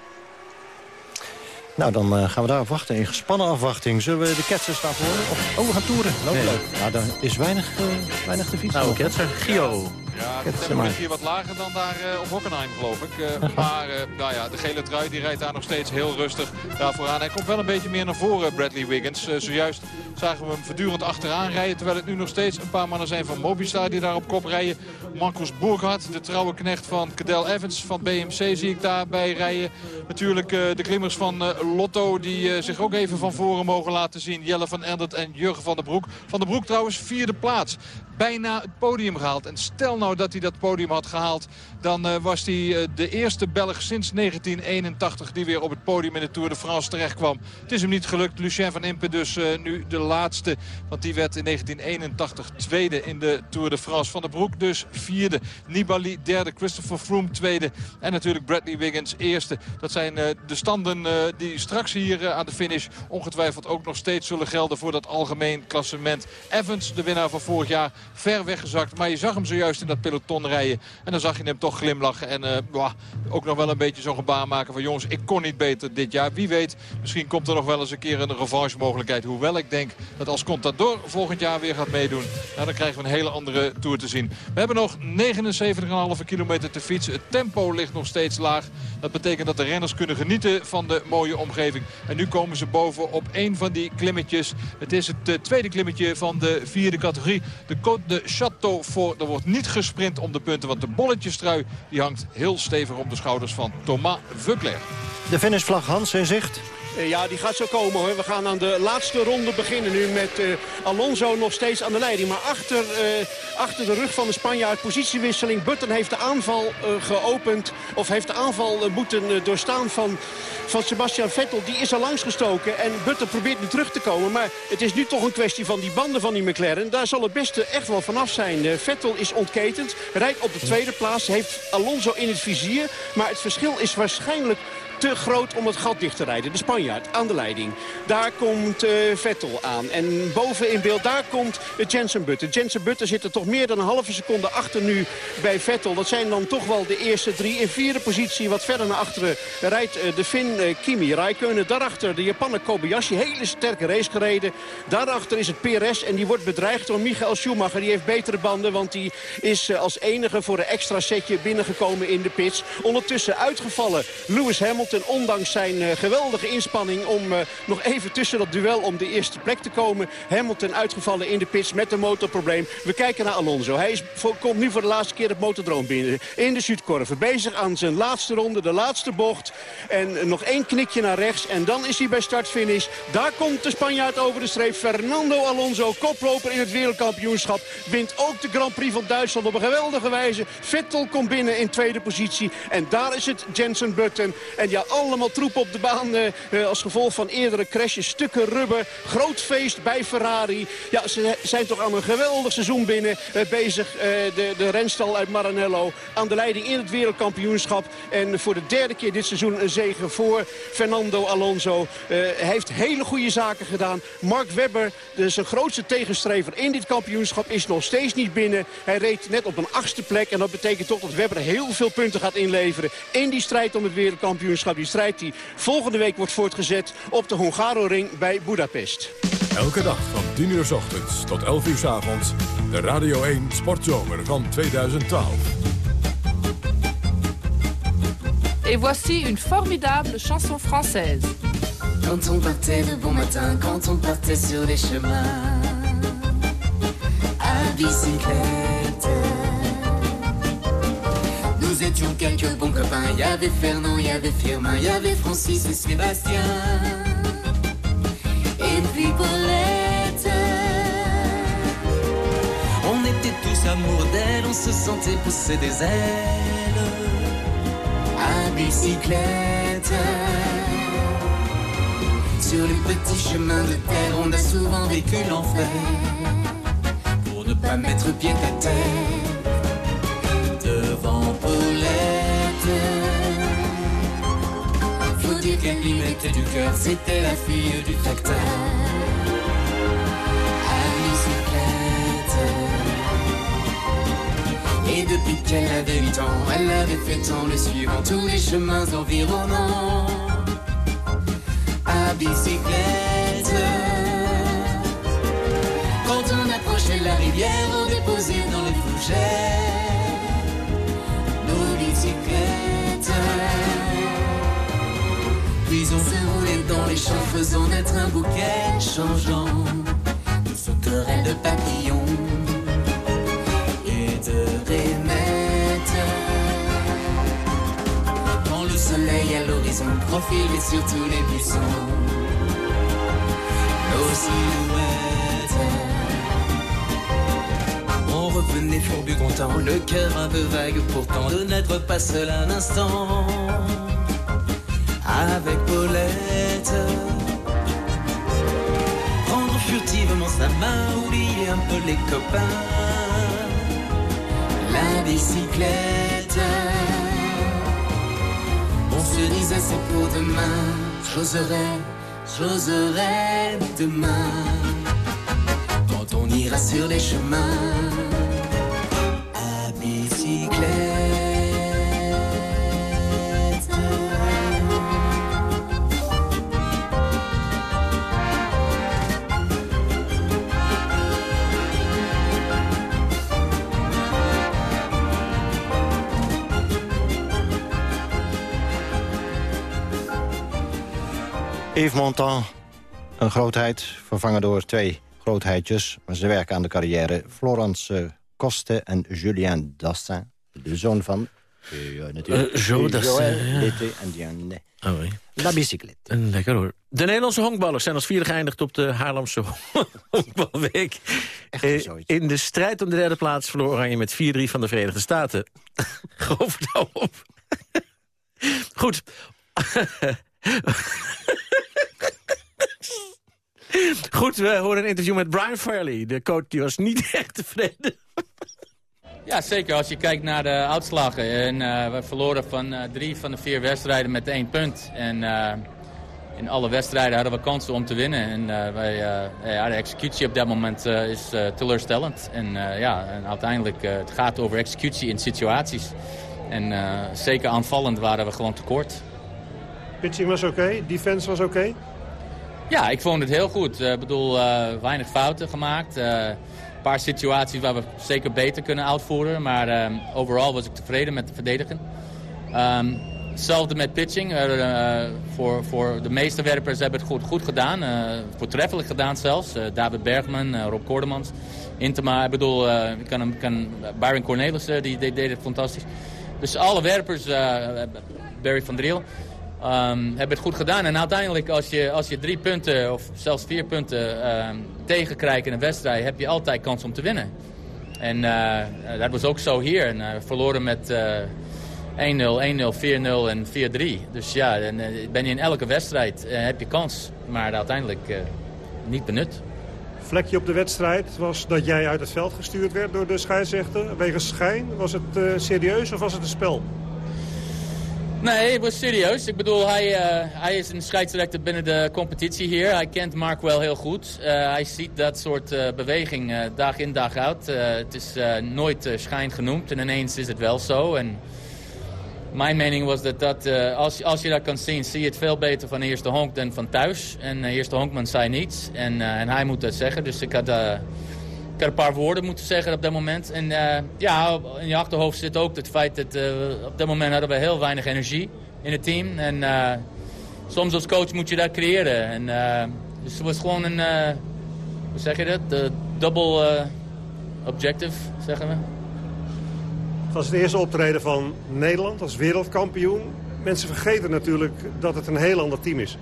Nou, dan uh, gaan we daarop wachten. In gespannen afwachting. Zullen we de ketsers laten horen? Of, oh, we gaan toeren. Lopen Nee. leuk. Nou, daar is weinig, uh, weinig te fietsen. Nou, ketser. Gio. Ja, tempo ligt hier wat lager dan daar eh, op Hockenheim, geloof ik. Eh, maar eh, nou ja, de gele trui die rijdt daar nog steeds heel rustig daarvoor aan. Hij komt wel een beetje meer naar voren, Bradley Wiggins. Zojuist zagen we hem voortdurend achteraan rijden. Terwijl het nu nog steeds een paar mannen zijn van Mobistar die daar op kop rijden. Marcus Burkhardt, de trouwe knecht van Cadel Evans van BMC zie ik daarbij rijden. Natuurlijk de klimmers van Lotto die zich ook even van voren mogen laten zien. Jelle van Endert en Jurgen van der Broek. Van der Broek trouwens vierde plaats. Bijna het podium gehaald. En stel nou dat hij dat podium had gehaald. Dan eh, was hij eh, de eerste Belg sinds 1981 die weer op het podium in de Tour de France terecht kwam. Het is hem niet gelukt. Lucien van Impe dus eh, nu de laatste. Want die werd in 1981 tweede in de Tour de France. Van der Broek dus vierde. Nibali derde. Christopher Froome tweede. En natuurlijk Bradley Wiggins eerste. Dat zijn de standen die straks hier aan de finish ongetwijfeld ook nog steeds zullen gelden voor dat algemeen klassement. Evans, de winnaar van vorig jaar, ver weggezakt. Maar je zag hem zojuist in dat peloton rijden. En dan zag je hem toch glimlachen. En eh, ook nog wel een beetje zo'n gebaar maken van jongens, ik kon niet beter dit jaar. Wie weet, misschien komt er nog wel eens een keer een revanche mogelijkheid. Hoewel ik denk dat als Contador volgend jaar weer gaat meedoen, nou, dan krijgen we een hele andere Tour te zien. We hebben nog 79,5 kilometer te fietsen. Het tempo ligt nog steeds laag. Dat betekent dat de renners kunnen genieten van de mooie omgeving. En nu komen ze boven op een van die klimmetjes. Het is het eh, tweede klimmetje van de vierde categorie. De Côte de Château Er wordt niet gesprint om de punten, want de bolletjestrui die hangt heel stevig op de schouders van Thomas Vuckler. De finishvlag Hans in zicht. Eh, Ja, die gaat zo komen hoor. We gaan aan de laatste ronde beginnen nu met eh, Alonso nog steeds aan de leiding. Maar achter, eh, achter de rug van de Spanjaard positiewisseling. Button heeft de aanval geopend. Of heeft de aanval moeten doorstaan van, van Sebastian Vettel. Die is al langs gestoken en Button probeert nu terug te komen. Maar het is nu toch een kwestie van die banden van die McLaren. Daar zal het beste echt wel vanaf zijn. Eh, Vettel is ontketend, rijdt op de tweede plaats. Heeft Alonso in het vizier. Maar het verschil is waarschijnlijk te groot om het gat dicht te rijden. De Spanjaard aan de leiding. Daar komt eh, Vettel aan. En boven in beeld, daar komt Jensen Button. Jensen Button zit er toch meer dan een halve seconde achter nu bij Vettel. Dat zijn dan toch wel de eerste drie. In vierde positie, wat verder naar achteren, rijdt eh, de Fin eh, Kimi Räikkönen. Daarachter de Japaner Kobayashi. Hele sterke race gereden. Daarachter is het PRS en die wordt bedreigd door Michael Schumacher. Die heeft betere banden, want die is als enige voor een extra setje binnengekomen in de pits. Ondertussen uitgevallen Lewis Hamilton. Ondanks zijn eh, geweldige inspanning om eh, nog even tussen dat duel om de eerste plek te komen. Hamilton uitgevallen in de pits met een motorprobleem. We kijken naar Alonso. Hij komt nu voor de laatste keer het motordroom binnen. In de Zuidkorve. Bezig aan zijn laatste ronde, de laatste bocht. En nog één knikje naar rechts. En dan is hij bij start-finish. Daar komt de Spanjaard over de streep. Fernando Alonso, koploper in het wereldkampioenschap. Wint ook de Grand Prix van Duitsland op een geweldige wijze. Vettel komt binnen in tweede positie. En daar is het Jensen Button. En ja, allemaal troep op de baan eh, eh, als gevolg van eerdere crashes. Stukken rubber, groot feest bij Ferrari. Ja, ze zijn toch aan een geweldig seizoen binnen eh, bezig. de, de renstal uit Maranello aan de leiding in het wereldkampioenschap. En voor de derde keer dit seizoen een zege voor Fernando Alonso. Hij heeft hele goede zaken gedaan. Mark Webber, de, zijn grootste tegenstrever in dit kampioenschap, is nog steeds niet binnen. Hij reed net op een achtste plek. En dat betekent toch dat Webber heel veel punten gaat inleveren in die strijd om het wereldkampioenschap. Die strijd die volgende week wordt voortgezet op de Hungaroring bij Budapest. Elke dag van 10 uur s ochtends tot 11 uur s avonds. De Radio 1 Sportzomer van 2012. Et voici une formidable chanson française. Quand on partait le bon matin, quand on partait sur les chemins à bicyclette. nous étions quelques bons copains. Il y avait Fernand, il y avait Firmin, il y avait Francis et Sébastien. Et puis Paulette. On était tous amoureux d'elle, on se sentait pousser des ailes à bicyclette. Sur les petits chemins de terre, on a souvent vécu l'enfer pour ne pas mettre pied à terre. Qu'elle mettait du cœur, c'était la fille du bicyclette. Et depuis qu'elle avait 8 ans, elle avait fait tant le suivant tous les chemins environnants. À bicyclette. Quand on approchait la rivière, on déposait dans les fougères Se roulait dans les champs, faisant naître un bouquet changeant. De sauterelles de papillons. Et de rainettes. Quand le soleil à l'horizon profilait sur tous les buissons, nos silhouettes. On revenait fourbu content, le cœur un peu vague pourtant de n'être pas seul un instant avec Paulette. Prendre furtivement sa main, oublier un peu les copains. La bicyclette. On se disait c'est pour demain. J'oserais, j'oserais demain. Quand on ira sur les chemins. Yves Montand, een grootheid, vervangen door twee grootheidjes. Maar ze werken aan de carrière. Florence Coste en Julien Dassin, de zoon van... Uh, natuurlijk. Uh, Jo Dassin, ja. En Diane. Oh, oui. La bicyclette. Lekker hoor. De Nederlandse honkballers zijn als vierde geëindigd op de Haarlemse honkbalweek. Eh, In de strijd om de derde plaats verloor Oranje met 4-3 van de Verenigde Staten. Geloof het nou op. Goed. Goed, we horen een interview met Brian Farley. De coach die was niet echt tevreden. Ja, zeker. Als je kijkt naar de uitslagen. En, eh, we verloren van eh, drie van de vier wedstrijden met één punt. En eh, in alle wedstrijden hadden we kansen om te winnen. En eh, wij, eh, ja, de executie op dat moment eh, is eh, teleurstellend. En ja, en uiteindelijk uh, het gaat over executie in situaties. En eh, zeker aanvallend waren we gewoon tekort. Pitching was oké, defense was oké. Ja, ik vond het heel goed. Ik bedoel, uh, weinig fouten gemaakt. Uh, een paar situaties waar we zeker beter kunnen uitvoeren. Maar uh, overal was ik tevreden met het verdedigen. Um, hetzelfde met pitching. voor, voor de meeste werpers hebben het goed, goed gedaan. voortreffelijk gedaan zelfs. David Bergman, Rob Kordemans, Intema. Ik bedoel, ik kan, kan, Byron Cornelis die, die deed het fantastisch. Dus alle werpers, Barry van Driel... Um, hebben het goed gedaan. En uiteindelijk als je, als je drie punten of zelfs vier punten uh, tegenkrijgt in een wedstrijd... heb je altijd kans om te winnen. En uh, dat was ook zo hier. En, we verloren met 1-0, 1-0, 4-0 en 4-3. Dus ja, dan ben je in elke wedstrijd heb je kans. Maar uiteindelijk niet benut. Vlekje op de wedstrijd was dat jij uit het veld gestuurd werd door de scheidsrechter. Wegens schijn. Was het serieus of was het een spel? Nee, het was serieus. Ik bedoel, hij, uh, hij is een scheidsrechter binnen de competitie hier. Hij kent Mark wel heel goed. Uh, hij ziet dat soort uh, beweging dag in dag uit. het is nooit schijn genoemd en ineens is het wel zo. En mijn mening was dat, dat als, als je dat kan zien, zie je het veel beter van de eerste honk dan van thuis. En de eerste honkman zei niets en, en hij moet dat zeggen. Dus ik had... Ik had een paar woorden moeten zeggen op dat moment. En uh, ja, in je achterhoofd zit ook het feit dat uh, op dat moment hadden we heel weinig energie in het team. En uh, soms als coach moet je dat creëren. En, dus het was gewoon een, hoe zeg je dat? De double objective, zeggen we. Het was het eerste optreden van Nederland als wereldkampioen. Mensen vergeten natuurlijk dat het een heel ander team is.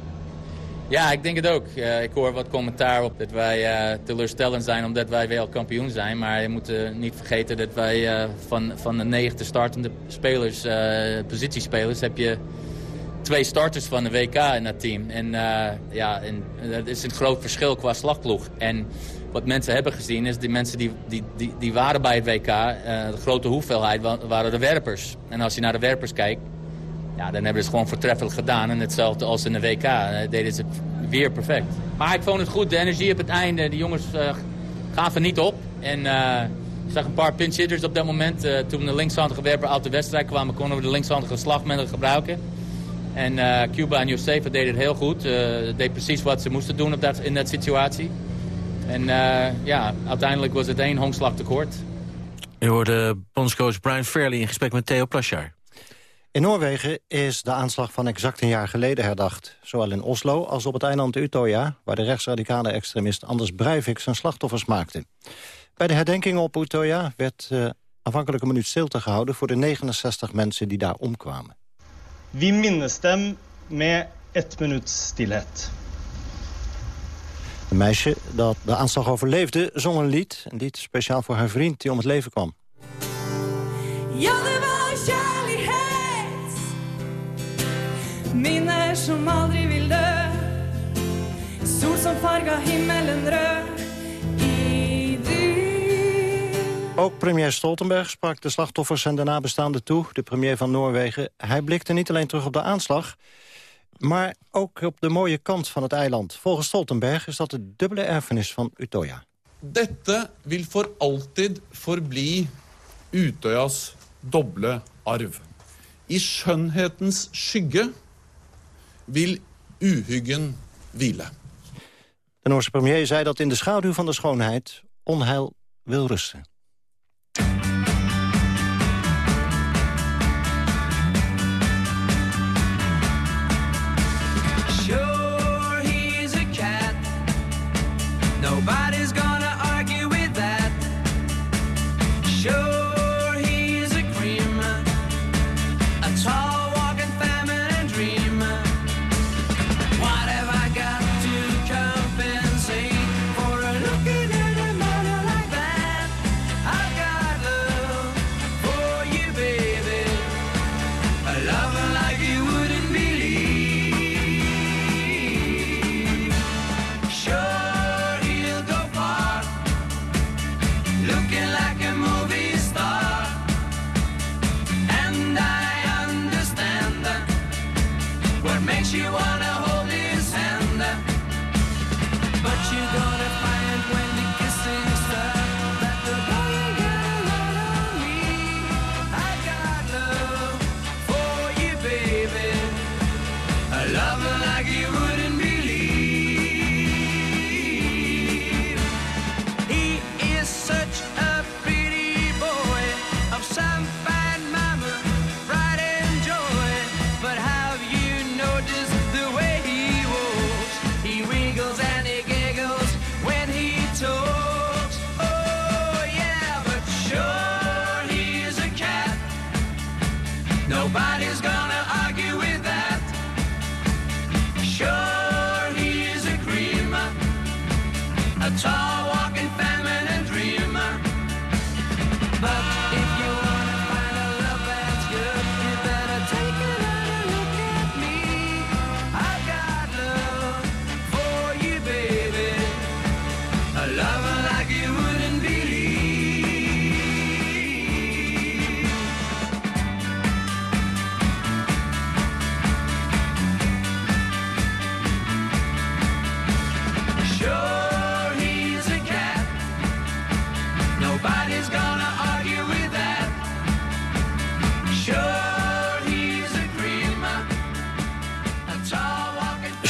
Ja, ik denk het ook. Uh, ik hoor wat commentaar op dat wij uh, teleurstellend zijn omdat wij wel kampioen zijn. Maar je moet uh, niet vergeten dat wij van, van de negen startende spelers, positiespelers, heb je twee starters van de WK in dat team. En ja, en, dat is een groot verschil qua slagploeg. En wat mensen hebben gezien is, die mensen die, die, die, die waren bij het WK, de grote hoeveelheid waren de werpers. En als je naar de werpers kijkt, ja, dan hebben ze het gewoon voortreffelijk gedaan. En hetzelfde als in de WK uh, deden ze weer perfect. Maar ik vond het goed, de energie op het einde. Die jongens uh, gaven niet op. En uh, ik zag een paar pinch hitters op dat moment. Uh, toen de linkshandige werper uit de wedstrijd kwamen, konden we de linkshandige slagmiddelen gebruiken. En Cuba en Josefa deden het heel goed. deed precies wat ze moesten doen op dat, in dat situatie. En ja, uiteindelijk was het één honkslag tekort. Je hoorde bondscoach Brian Fairley in gesprek met Theo Plasjaar. In Noorwegen is de aanslag van exact een jaar geleden herdacht. Zowel in Oslo als op het eiland Utøya... waar de rechtsradicale extremist Anders Breivik zijn slachtoffers maakte. Bij de herdenking op Utøya werd uh, aanvankelijk een minuut stilte gehouden... voor de 69 mensen die daar omkwamen. Wie minnes dem met ett minuut stilheid. Een meisje dat de aanslag overleefde zong een lied. Een lied speciaal voor haar vriend die om het leven kwam. Ja, som aldri vil dø. Sol som farga himmelen rød. Ook premier Stoltenberg sprak de slachtoffers en de nabestaanden toe. De premier van Noorwegen. Hij blikte niet alleen terug op de aanslag... maar ook op de mooie kant van het eiland. Volgens Stoltenberg is dat de dubbele erfenis van Utøya. Dette wil voor altijd forbli Utøyas doble arv. I skjønnhetens skygge wil uhyggen hvile. De Noorse premier zei dat in de schaduw van de schoonheid onheil wil rusten. You wanna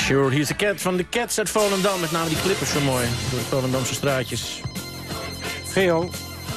Sure, he's a cat van de Cats uit Volendam. Met name die clippers zo mooi door de Volendamse straatjes. Geo,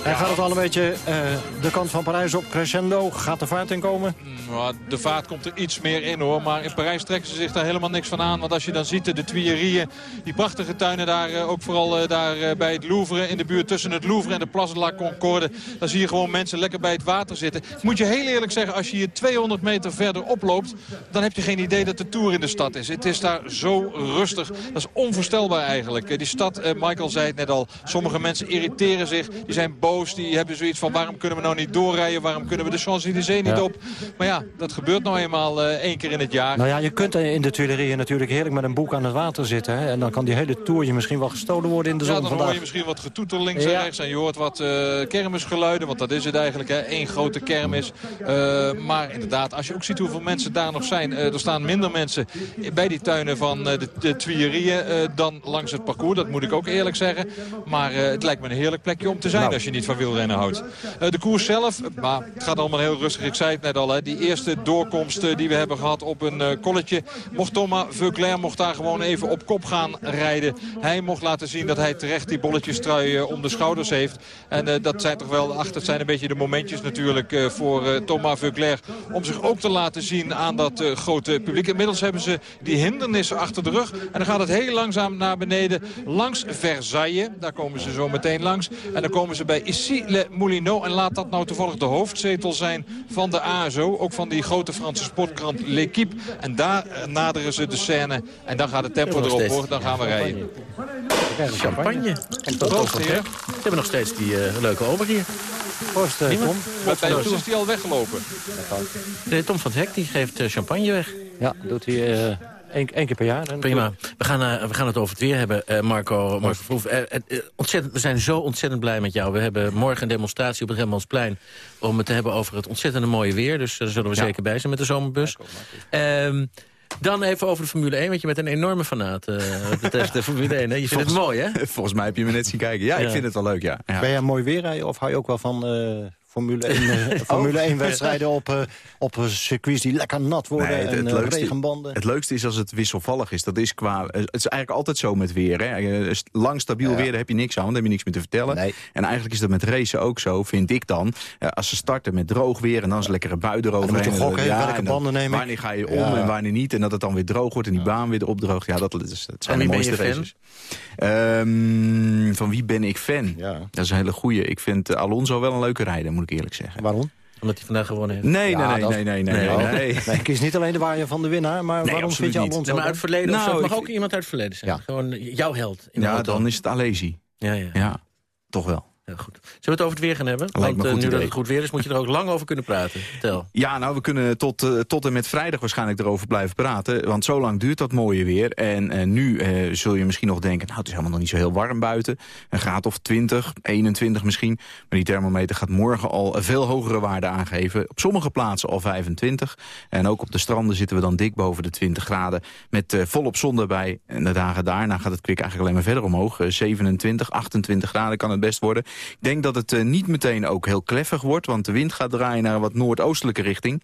En gaat het al een beetje eh, de kant van Parijs op crescendo? Gaat de vaart in komen? Nou, de vaart komt er iets meer in hoor. Maar in Parijs trekken ze zich daar helemaal niks van aan. Want als je dan ziet de Tuilerieën, die prachtige tuinen daar, eh, ook vooral eh, daar eh, bij het Louvre, in de buurt tussen het Louvre en de Place de la Concorde. Dan zie je gewoon mensen lekker bij het water zitten. Ik moet je heel eerlijk zeggen, als je hier 200 meter verder oploopt, dan heb je geen idee dat de Tour in de stad is. Het is daar zo rustig. Dat is onvoorstelbaar eigenlijk. Die stad, Michael zei het net al, sommige mensen irriteren zich. Die zijn boos, die hebben zoiets van waarom kunnen we nou niet doorrijden? Waarom kunnen we de Champs-Élysées niet Ja. op? Maar ja, dat gebeurt nou eenmaal eh, één keer in het jaar. Nou ja, je kunt in de Tuileries natuurlijk heerlijk met een boek aan het water zitten. Hè? En dan kan die hele tour je misschien wel gestolen worden in de Ja, zon dan vandaag. hoor je misschien wat getoeter links en Ja. rechts. En je hoort wat eh, kermisgeluiden, want dat is het eigenlijk. hè. Eén grote kermis. Eh, maar inderdaad, als je ook ziet hoeveel mensen daar nog zijn. er staan minder mensen bij die tuinen van de, de Tuilerieën dan langs het parcours. Dat moet ik ook eerlijk zeggen. Maar het lijkt me een heerlijk plekje om te zijn Nou. als je niet van wielrennen houdt. De koers zelf, maar het gaat allemaal heel rustig. Ik zei het net al, hè, die eerste doorkomst eh, die we hebben gehad op een eh kolletje. Mocht Thomas Veuclair mocht daar gewoon even op kop gaan rijden. Hij mocht laten zien dat hij terecht die bolletjestrui eh, om de schouders heeft. En eh, dat zijn toch wel, ach, dat zijn een beetje de momentjes natuurlijk eh, voor eh, Thomas Veuclair. Om zich ook te laten zien aan dat eh, grote publiek. Inmiddels hebben ze die hindernissen achter de rug. En dan gaat het heel langzaam naar beneden langs Versailles. Daar komen ze zo meteen langs. En dan komen ze bij Issy-les-Moulineaux. En laat dat nou toevallig de hoofdzetel zijn van de ASO. Ook van die grote Franse sportkrant L'Equipe. En daar eh, naderen ze de scène. En dan gaat het tempo erop steeds. hoor. Dan gaan we rijden. Champagne. Proost, Ze heer. hebben nog steeds die eh, leuke ober hier. Proost, eh, Niemand? Tom. Wat bij is die al weggelopen. Tom van het Hek die geeft champagne weg. Ja, doet hij eh, één keer per jaar. Prima. We gaan, eh, we gaan het over het weer hebben, eh, Marco, Marco. Eh, ontzettend, we zijn zo ontzettend blij met jou. We hebben morgen een demonstratie op het Rembrandtsplein... om het te hebben over het ontzettende mooie weer. Dus daar zullen we Ja. zeker bij zijn met de zomerbus. Ehm, dan even over de Formule 1, want je bent een enorme fanaat eh, betreft de Formule 1. Hè? Je vindt het mooi, hè? Volgens mij heb je me net zien kijken. Ja, ik vind het wel leuk, ja. ja. Ben jij mooi weer rijden of hou je ook wel van eh, Formule 1, eh, Formule 1 wedstrijden op, eh, op circuits die lekker nat worden Nee, het, en het eh, leukste, regenbanden? het leukste is als het wisselvallig is. Dat is qua, het is eigenlijk altijd zo met weer. Hè. Lang stabiel weer, daar heb je niks aan, want dan heb je niks meer te vertellen. En eigenlijk is dat met racen ook zo, vind ik dan. Ja, als ze starten met droog weer en dan is een lekkere bui eroverheen. dan moet je en gokken, ja, welke banden neem ik? Wanneer ga je om Ja. en wanneer niet. En dat het dan weer droog wordt en die baan weer erop droogt. Ja, dat, dat, is, dat zijn En de mooiste races. Ehm, van wie ben ik fan? Dat is een hele goeie. Ik vind Alonso wel een leuke rijder, moet ik eerlijk zeggen. Waarom? Omdat hij vandaag gewonnen heeft. Nee, Ja, nee, nee, nee, nee, nee, nee, nee. Nee, ik kies niet alleen de waaier van de winnaar, maar Nee, waarom vind je niet. Alonso Nee, maar uit verleden, of Nou, zo, het mag ik- ook iemand uit het verleden zijn. Ja. Gewoon jouw held in de Ja, dan is het Alesi. Ja, ja. Ja, toch wel. Heel goed. Zullen we het over het weer gaan hebben? Lijkt Want eh, nu dat het goed weer is, moet je er ook lang over kunnen praten. Tel. Ja, nou, we kunnen tot, eh, tot en met vrijdag waarschijnlijk erover blijven praten. Want zo lang duurt dat mooie weer. En eh, nu zul je misschien nog denken... nou, het is helemaal nog niet zo heel warm buiten. Een graad of 20, 21 misschien. Maar die thermometer gaat morgen al veel hogere waarden aangeven. Op sommige plaatsen al 25. En ook op de stranden zitten we dan dik boven de 20 graden. Met volop zon erbij. En de dagen daarna gaat het kwik eigenlijk alleen maar verder omhoog. Eh, 27, 28 graden kan het best worden. Ik denk dat het eh, niet meteen ook heel kleffig wordt. Want de wind gaat draaien naar een wat noordoostelijke richting.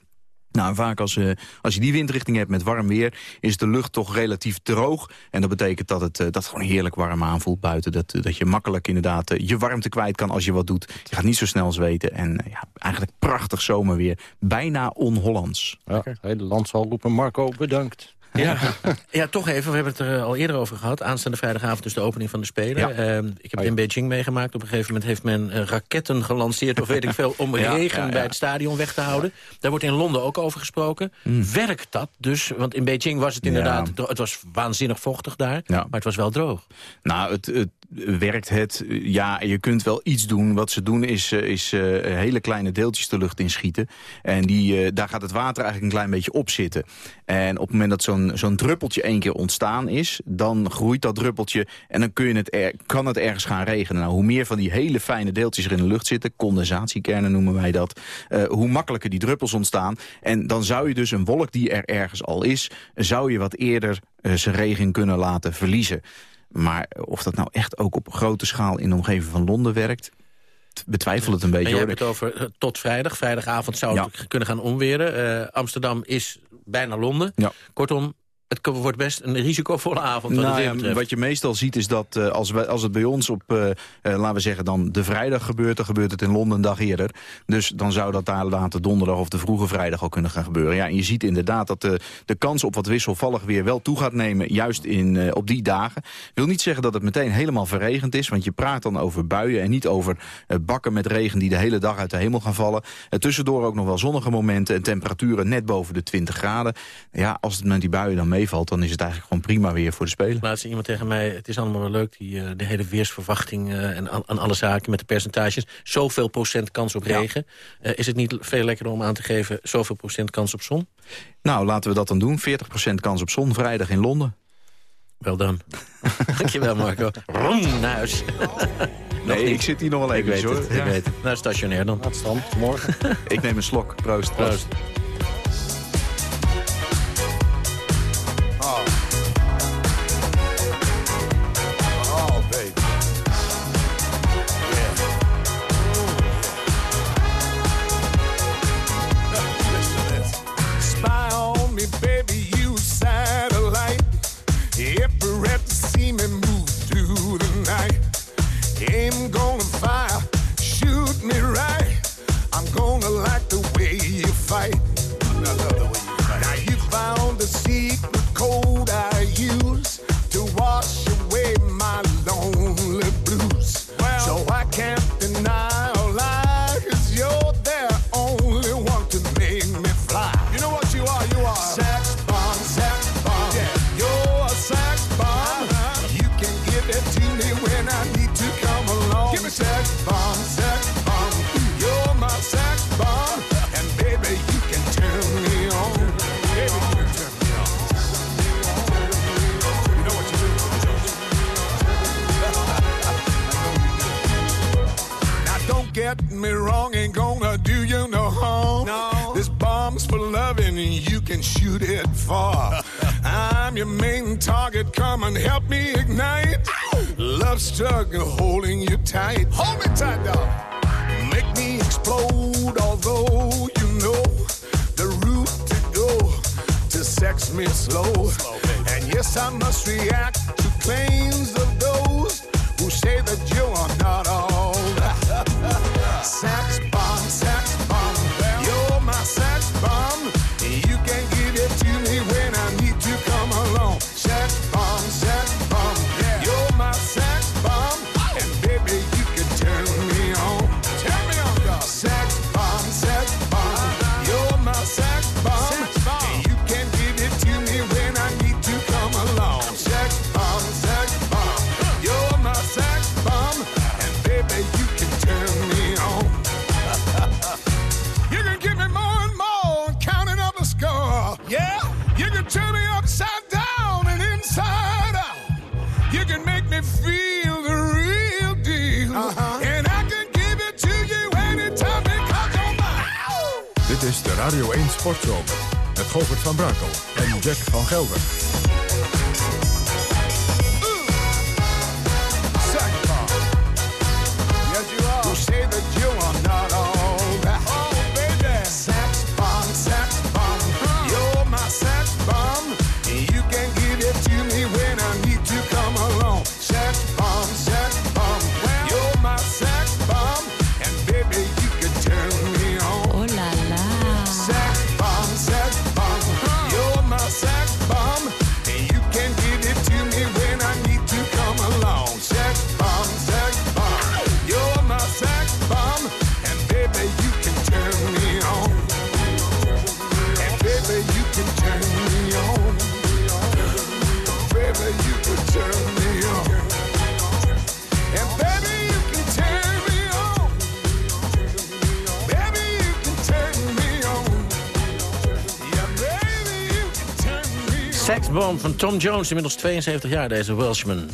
Nou, en vaak als, eh, als je die windrichting hebt met warm weer... is de lucht toch relatief droog. En dat betekent dat het, eh, dat het gewoon heerlijk warm aanvoelt buiten. Dat, dat je makkelijk inderdaad je warmte kwijt kan als je wat doet. Je gaat niet zo snel zweten. En ja, eigenlijk prachtig zomerweer. Bijna on-Hollands. Ja, het hele land zal roepen, Marco, bedankt. Ja. ja, toch even. We hebben het er al eerder over gehad. Aanstaande vrijdagavond is de opening van de Spelen. Ja. Ehm, ik heb het in Beijing meegemaakt. Op een gegeven moment heeft men eh, raketten gelanceerd... of weet ik veel, om Ja, regen ja, bij het stadion weg te houden. Daar wordt in Londen ook over gesproken. Werkt dat dus? Want in Beijing was het inderdaad... Het was waanzinnig vochtig daar, maar het was wel droog. Nou, het, het werkt het. Ja, je kunt wel iets doen. Wat ze doen is, eh, is eh, hele kleine deeltjes de lucht inschieten. En die, eh, daar gaat het water eigenlijk een klein beetje op zitten. En op het moment dat zo'n druppeltje één keer ontstaan is... dan groeit dat druppeltje en dan kun je het kan het ergens gaan regenen. Nou, hoe meer van die hele fijne deeltjes er in de lucht zitten... condensatiekernen noemen wij dat... hoe makkelijker die druppels ontstaan. En dan zou je dus een wolk die er ergens al is... zou je wat eerder zijn regen kunnen laten verliezen. Maar of dat nou echt ook op grote schaal in de omgeving van Londen werkt... betwijfel het een En beetje. je hoor. hebt het over eh, tot vrijdag. Vrijdagavond zou Ja. het kunnen gaan omweren. Eh, Amsterdam is bijna Londen. Ja. Kortom, het wordt best een risicovolle avond. Wat, Nou ja, wat je meestal ziet is dat eh, als, we, als het bij ons op, eh, eh, laten we zeggen, dan de vrijdag gebeurt, dan gebeurt het in Londen een dag eerder. Dus dan zou dat daar later donderdag of de vroege vrijdag al kunnen gaan gebeuren. Ja, en je ziet inderdaad dat de, de kans op wat wisselvallig weer wel toe gaat nemen, juist in, op die dagen. Wil niet zeggen dat het meteen helemaal verregend is, want je praat dan over buien en niet over bakken met regen die de hele dag uit de hemel gaan vallen. Tussendoor ook nog wel zonnige momenten en temperaturen net boven de 20 graden. Ja, als het met die buien dan meevalt, dan is het eigenlijk gewoon prima weer voor de Spelen. Laatst zei iemand tegen mij, het is allemaal wel leuk, die, eh, de hele weersverwachting eh, en aan, alle zaken met de percentages. Zoveel procent kans op regen. Eh, is het niet veel lekkerder om aan te geven zoveel procent kans op zon? Nou, laten we dat dan doen. 40% kans op zon vrijdag in Londen. Wel dan. Dankjewel Marco. Rom naar huis. Nee, ik zit hier nog wel Ik even, weet hoor. ik weet het. Nou, stationair dan. Het strand, morgen. Ik neem een slok. Proost. Proost. Van Brakel en Jack van Gelder. Van Tom Jones, inmiddels 72 jaar, deze Welshman.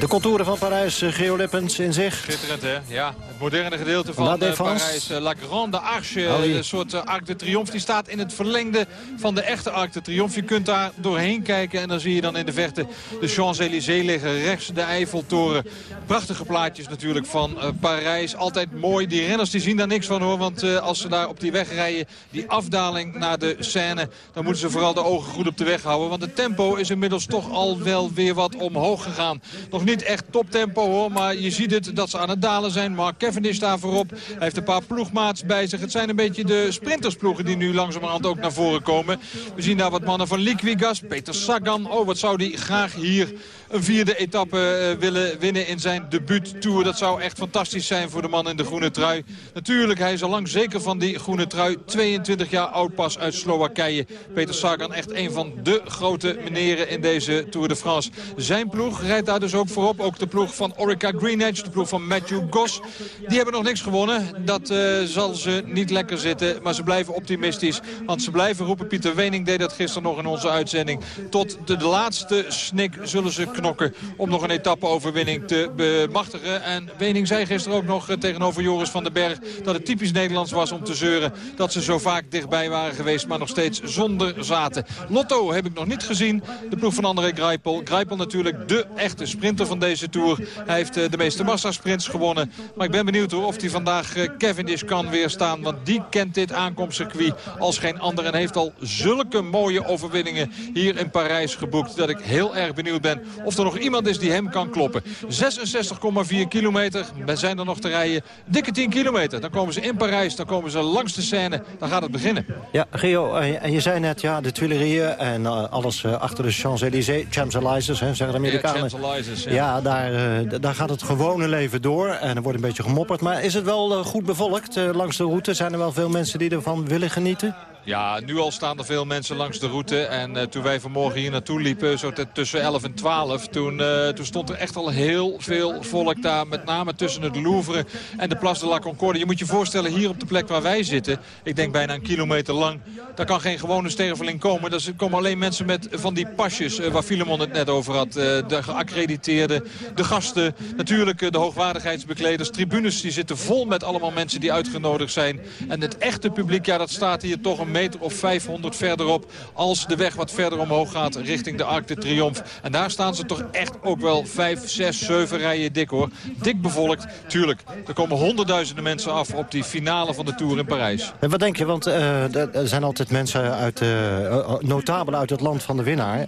De contouren van Parijs, eh, Geo Lippens in zich. Schitterend, hè? Ja, Het moderne gedeelte van eh. Parijs. eh, La Grande Arche, Allee. een soort eh, Arc de Triomphe. Die staat in het verlengde van de echte Arc de Triomphe. Je kunt daar doorheen kijken en dan zie je dan in de verte de Champs-Élysées liggen. Rechts de Eiffeltoren. Prachtige plaatjes natuurlijk van Parijs. Altijd mooi. Die renners die zien daar niks van hoor. Want als ze daar op die weg rijden, die afdaling naar de Seine... dan moeten ze vooral de ogen goed op de weg houden. Want het tempo is inmiddels toch al wel weer wat omhoog gegaan. Nog niet echt toptempo hoor, maar je ziet het dat ze aan het dalen zijn. Mark Cavendish daar voorop. Hij heeft een paar ploegmaats bij zich. Het zijn een beetje de sprintersploegen die nu langzamerhand ook naar voren komen. We zien daar wat mannen van Liquigas, Peter Sagan. Oh, wat zou die graag hier een vierde etappe eh, willen winnen in zijn debuuttour. Dat zou echt fantastisch zijn voor de man in de groene trui. Natuurlijk, hij is al lang zeker van die groene trui. 22 jaar oud pas uit Slowakije. Peter Sagan echt een van de grote meneren in deze Tour de France. Zijn ploeg rijdt daar dus ook voorop. Ook de ploeg van Orica Greenedge, de ploeg van Matthew Goss. Die hebben nog niks gewonnen. Dat eh, zal ze niet lekker zitten. Maar ze blijven optimistisch. Want ze blijven roepen. Pieter Wening deed dat gisteren nog in onze uitzending. Tot de, de laatste snik zullen ze knokken om nog een etappeoverwinning te bemachtigen. En Wening zei gisteren ook nog eh, tegenover Joris van den Berg... dat het typisch Nederlands was om te zeuren dat ze zo vaak dichtbij waren geweest... maar nog steeds zonder zaten. Lotto heb ik nog niet gezien. De ploeg van André Greipel. Greipel natuurlijk de echte sprinter van deze Tour. Hij heeft eh, de meeste massasprints gewonnen. Maar ik ben benieuwd of hij vandaag eh, Cavendish kan weerstaan. Want die kent dit aankomstcircuit als geen ander. En heeft al zulke mooie overwinningen hier in Parijs geboekt. Dat ik heel erg benieuwd ben of er nog iemand is die hem kan kloppen. 66,4 kilometer. We zijn er nog te rijden. Dikke 10 kilometer. Dan komen ze in Parijs. Dan komen ze langs de Seine. Dan gaat het beginnen. Ja, Gio, en en je zei net, ja, de Tuileries en eh, alles eh, achter de Champs-Élysées, Champs-Élysées, zeggen de Amerikanen. Ja, ja. ja, daar, eh, daar gaat het gewone leven door en er wordt een beetje gemopperd. Maar is het wel eh, goed bevolkt eh, langs de route? Zijn er wel veel mensen die ervan willen genieten? Ja, nu al staan er veel mensen langs de route. En eh, toen wij vanmorgen hier naartoe liepen, zo tussen 11 en 12... Toen, eh, toen stond er echt al heel veel volk daar. Met name tussen het Louvre en de Place de la Concorde. Je moet je voorstellen, hier op de plek waar wij zitten... ik denk bijna een kilometer lang... daar kan geen gewone sterveling komen. Er komen alleen mensen met van die pasjes... eh, waar Filemon het net over had. de geaccrediteerden, de gasten... natuurlijk de hoogwaardigheidsbekleders. Tribunes die zitten vol met allemaal mensen die uitgenodigd zijn. En het echte publiek, ja, dat staat hier toch een meter of 500 verderop... als de weg wat verder omhoog gaat richting de Arc de Triomphe. En daar staan ze toch echt ook wel 5, 6, 7 rijen dik, hoor. Dik bevolkt. Tuurlijk, er komen honderdduizenden mensen af op die finale van de Tour in Parijs. En wat denk je, want eh, er zijn altijd mensen uit, eh, notabelen uit het land van de winnaar.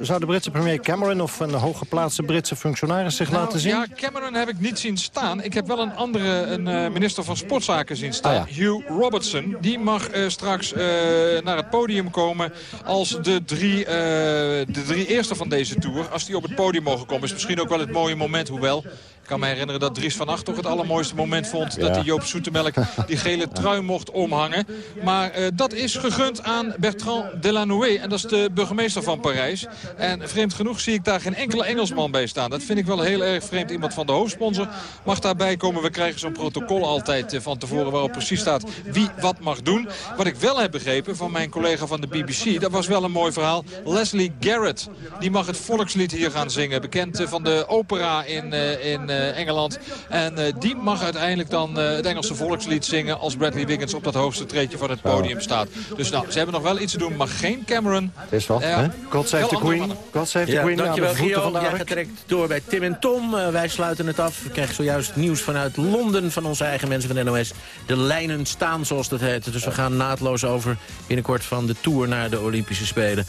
Zou de Britse premier Cameron of een hooggeplaatste Britse functionaris zich laten zien? Ja, Cameron heb ik niet zien staan. Ik heb wel een andere een, minister van Sportzaken zien staan. Ah, Hugh Robertson. Die mag straks naar het podium komen als de drie, eh, de drie eerste van deze Tour. Als die op het podium mogen komen is misschien ook wel het mooie moment. Hoewel, ik kan me herinneren dat Dries van Acht toch het allermooiste moment vond... dat hij Joop Zoetemelk die gele trui mocht omhangen. Maar eh, dat is gegund aan Bertrand Delanoë. En dat is de burgemeester van Parijs. En vreemd genoeg zie ik daar geen enkele Engelsman bij staan. Dat vind ik wel heel erg vreemd. Iemand van de hoofdsponsor mag daarbij komen. We krijgen zo'n protocol altijd eh, van tevoren waarop precies staat wie wat mag doen. Wat ik wel heb begrepen van mijn collega van de BBC, dat was wel een mooi verhaal. Leslie Garrett, die mag het volkslied hier gaan zingen. Bekend eh, van de opera in, in Engeland. En eh, die mag uiteindelijk dan eh, het Engelse volkslied zingen als Bradley Wiggins op dat hoogste treedje van het podium staat. Dus nou, ze hebben nog wel iets te doen, maar geen Cameron. Het is wel, Ja. hè? God save the Queen. mannen. God save the Ja, Queen. dankjewel Gio. Jij gaat direct door bij Tim en Tom. Eh, wij sluiten het af. We krijgen zojuist nieuws vanuit Londen van onze eigen mensen van de NOS. De lijnen staan, zoals dat heet. Dus we gaan naadloos over binnenkort van de Tour naar de Olympische Spelen.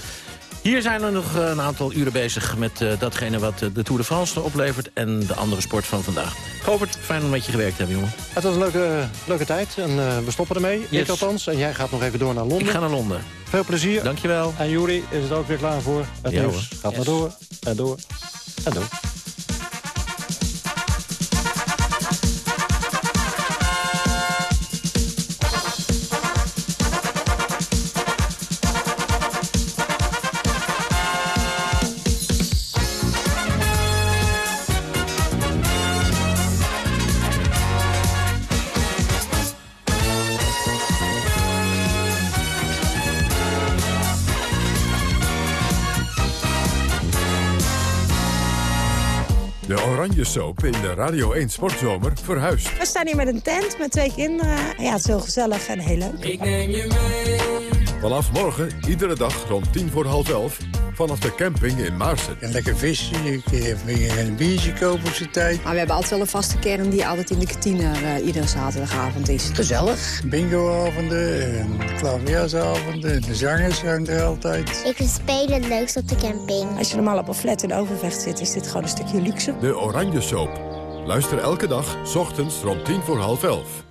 Hier zijn we nog eh, een aantal uren bezig met eh, datgene wat eh, de Tour de France oplevert... en de andere sport van vandaag. Govert, fijn om met je gewerkt te hebben, jongen. Het was een leuke, leuke tijd en we stoppen ermee. Ik Yes. althans. En jij gaat nog even door naar Londen. Ik ga naar Londen. Veel plezier. Dankjewel. En Juri is het ook weer klaar voor. Het Ja, nieuws hoor. gaat Yes. maar door en door en door. Oranje soap in de Radio 1 Sportzomer verhuist. We staan hier met een tent met twee kinderen. Ja, het is heel gezellig en heel leuk. Ik neem je mee. Vanaf morgen, iedere dag rond tien voor half elf... vanaf de camping in Maarsen. En lekker vissen, je een biertje kopen op zijn tijd. Maar we hebben altijd wel een vaste kern die altijd in de kantine uh, iedere zaterdagavond is. Gezellig. Bingoavonden, klaverjasavonden, de zangers zijn er altijd. Ik vind spelen het leukst op de camping. Als je normaal op een flat in Overvecht zit, is dit gewoon een stukje luxe. De oranje soap. Luister elke dag, s ochtends rond tien voor half elf.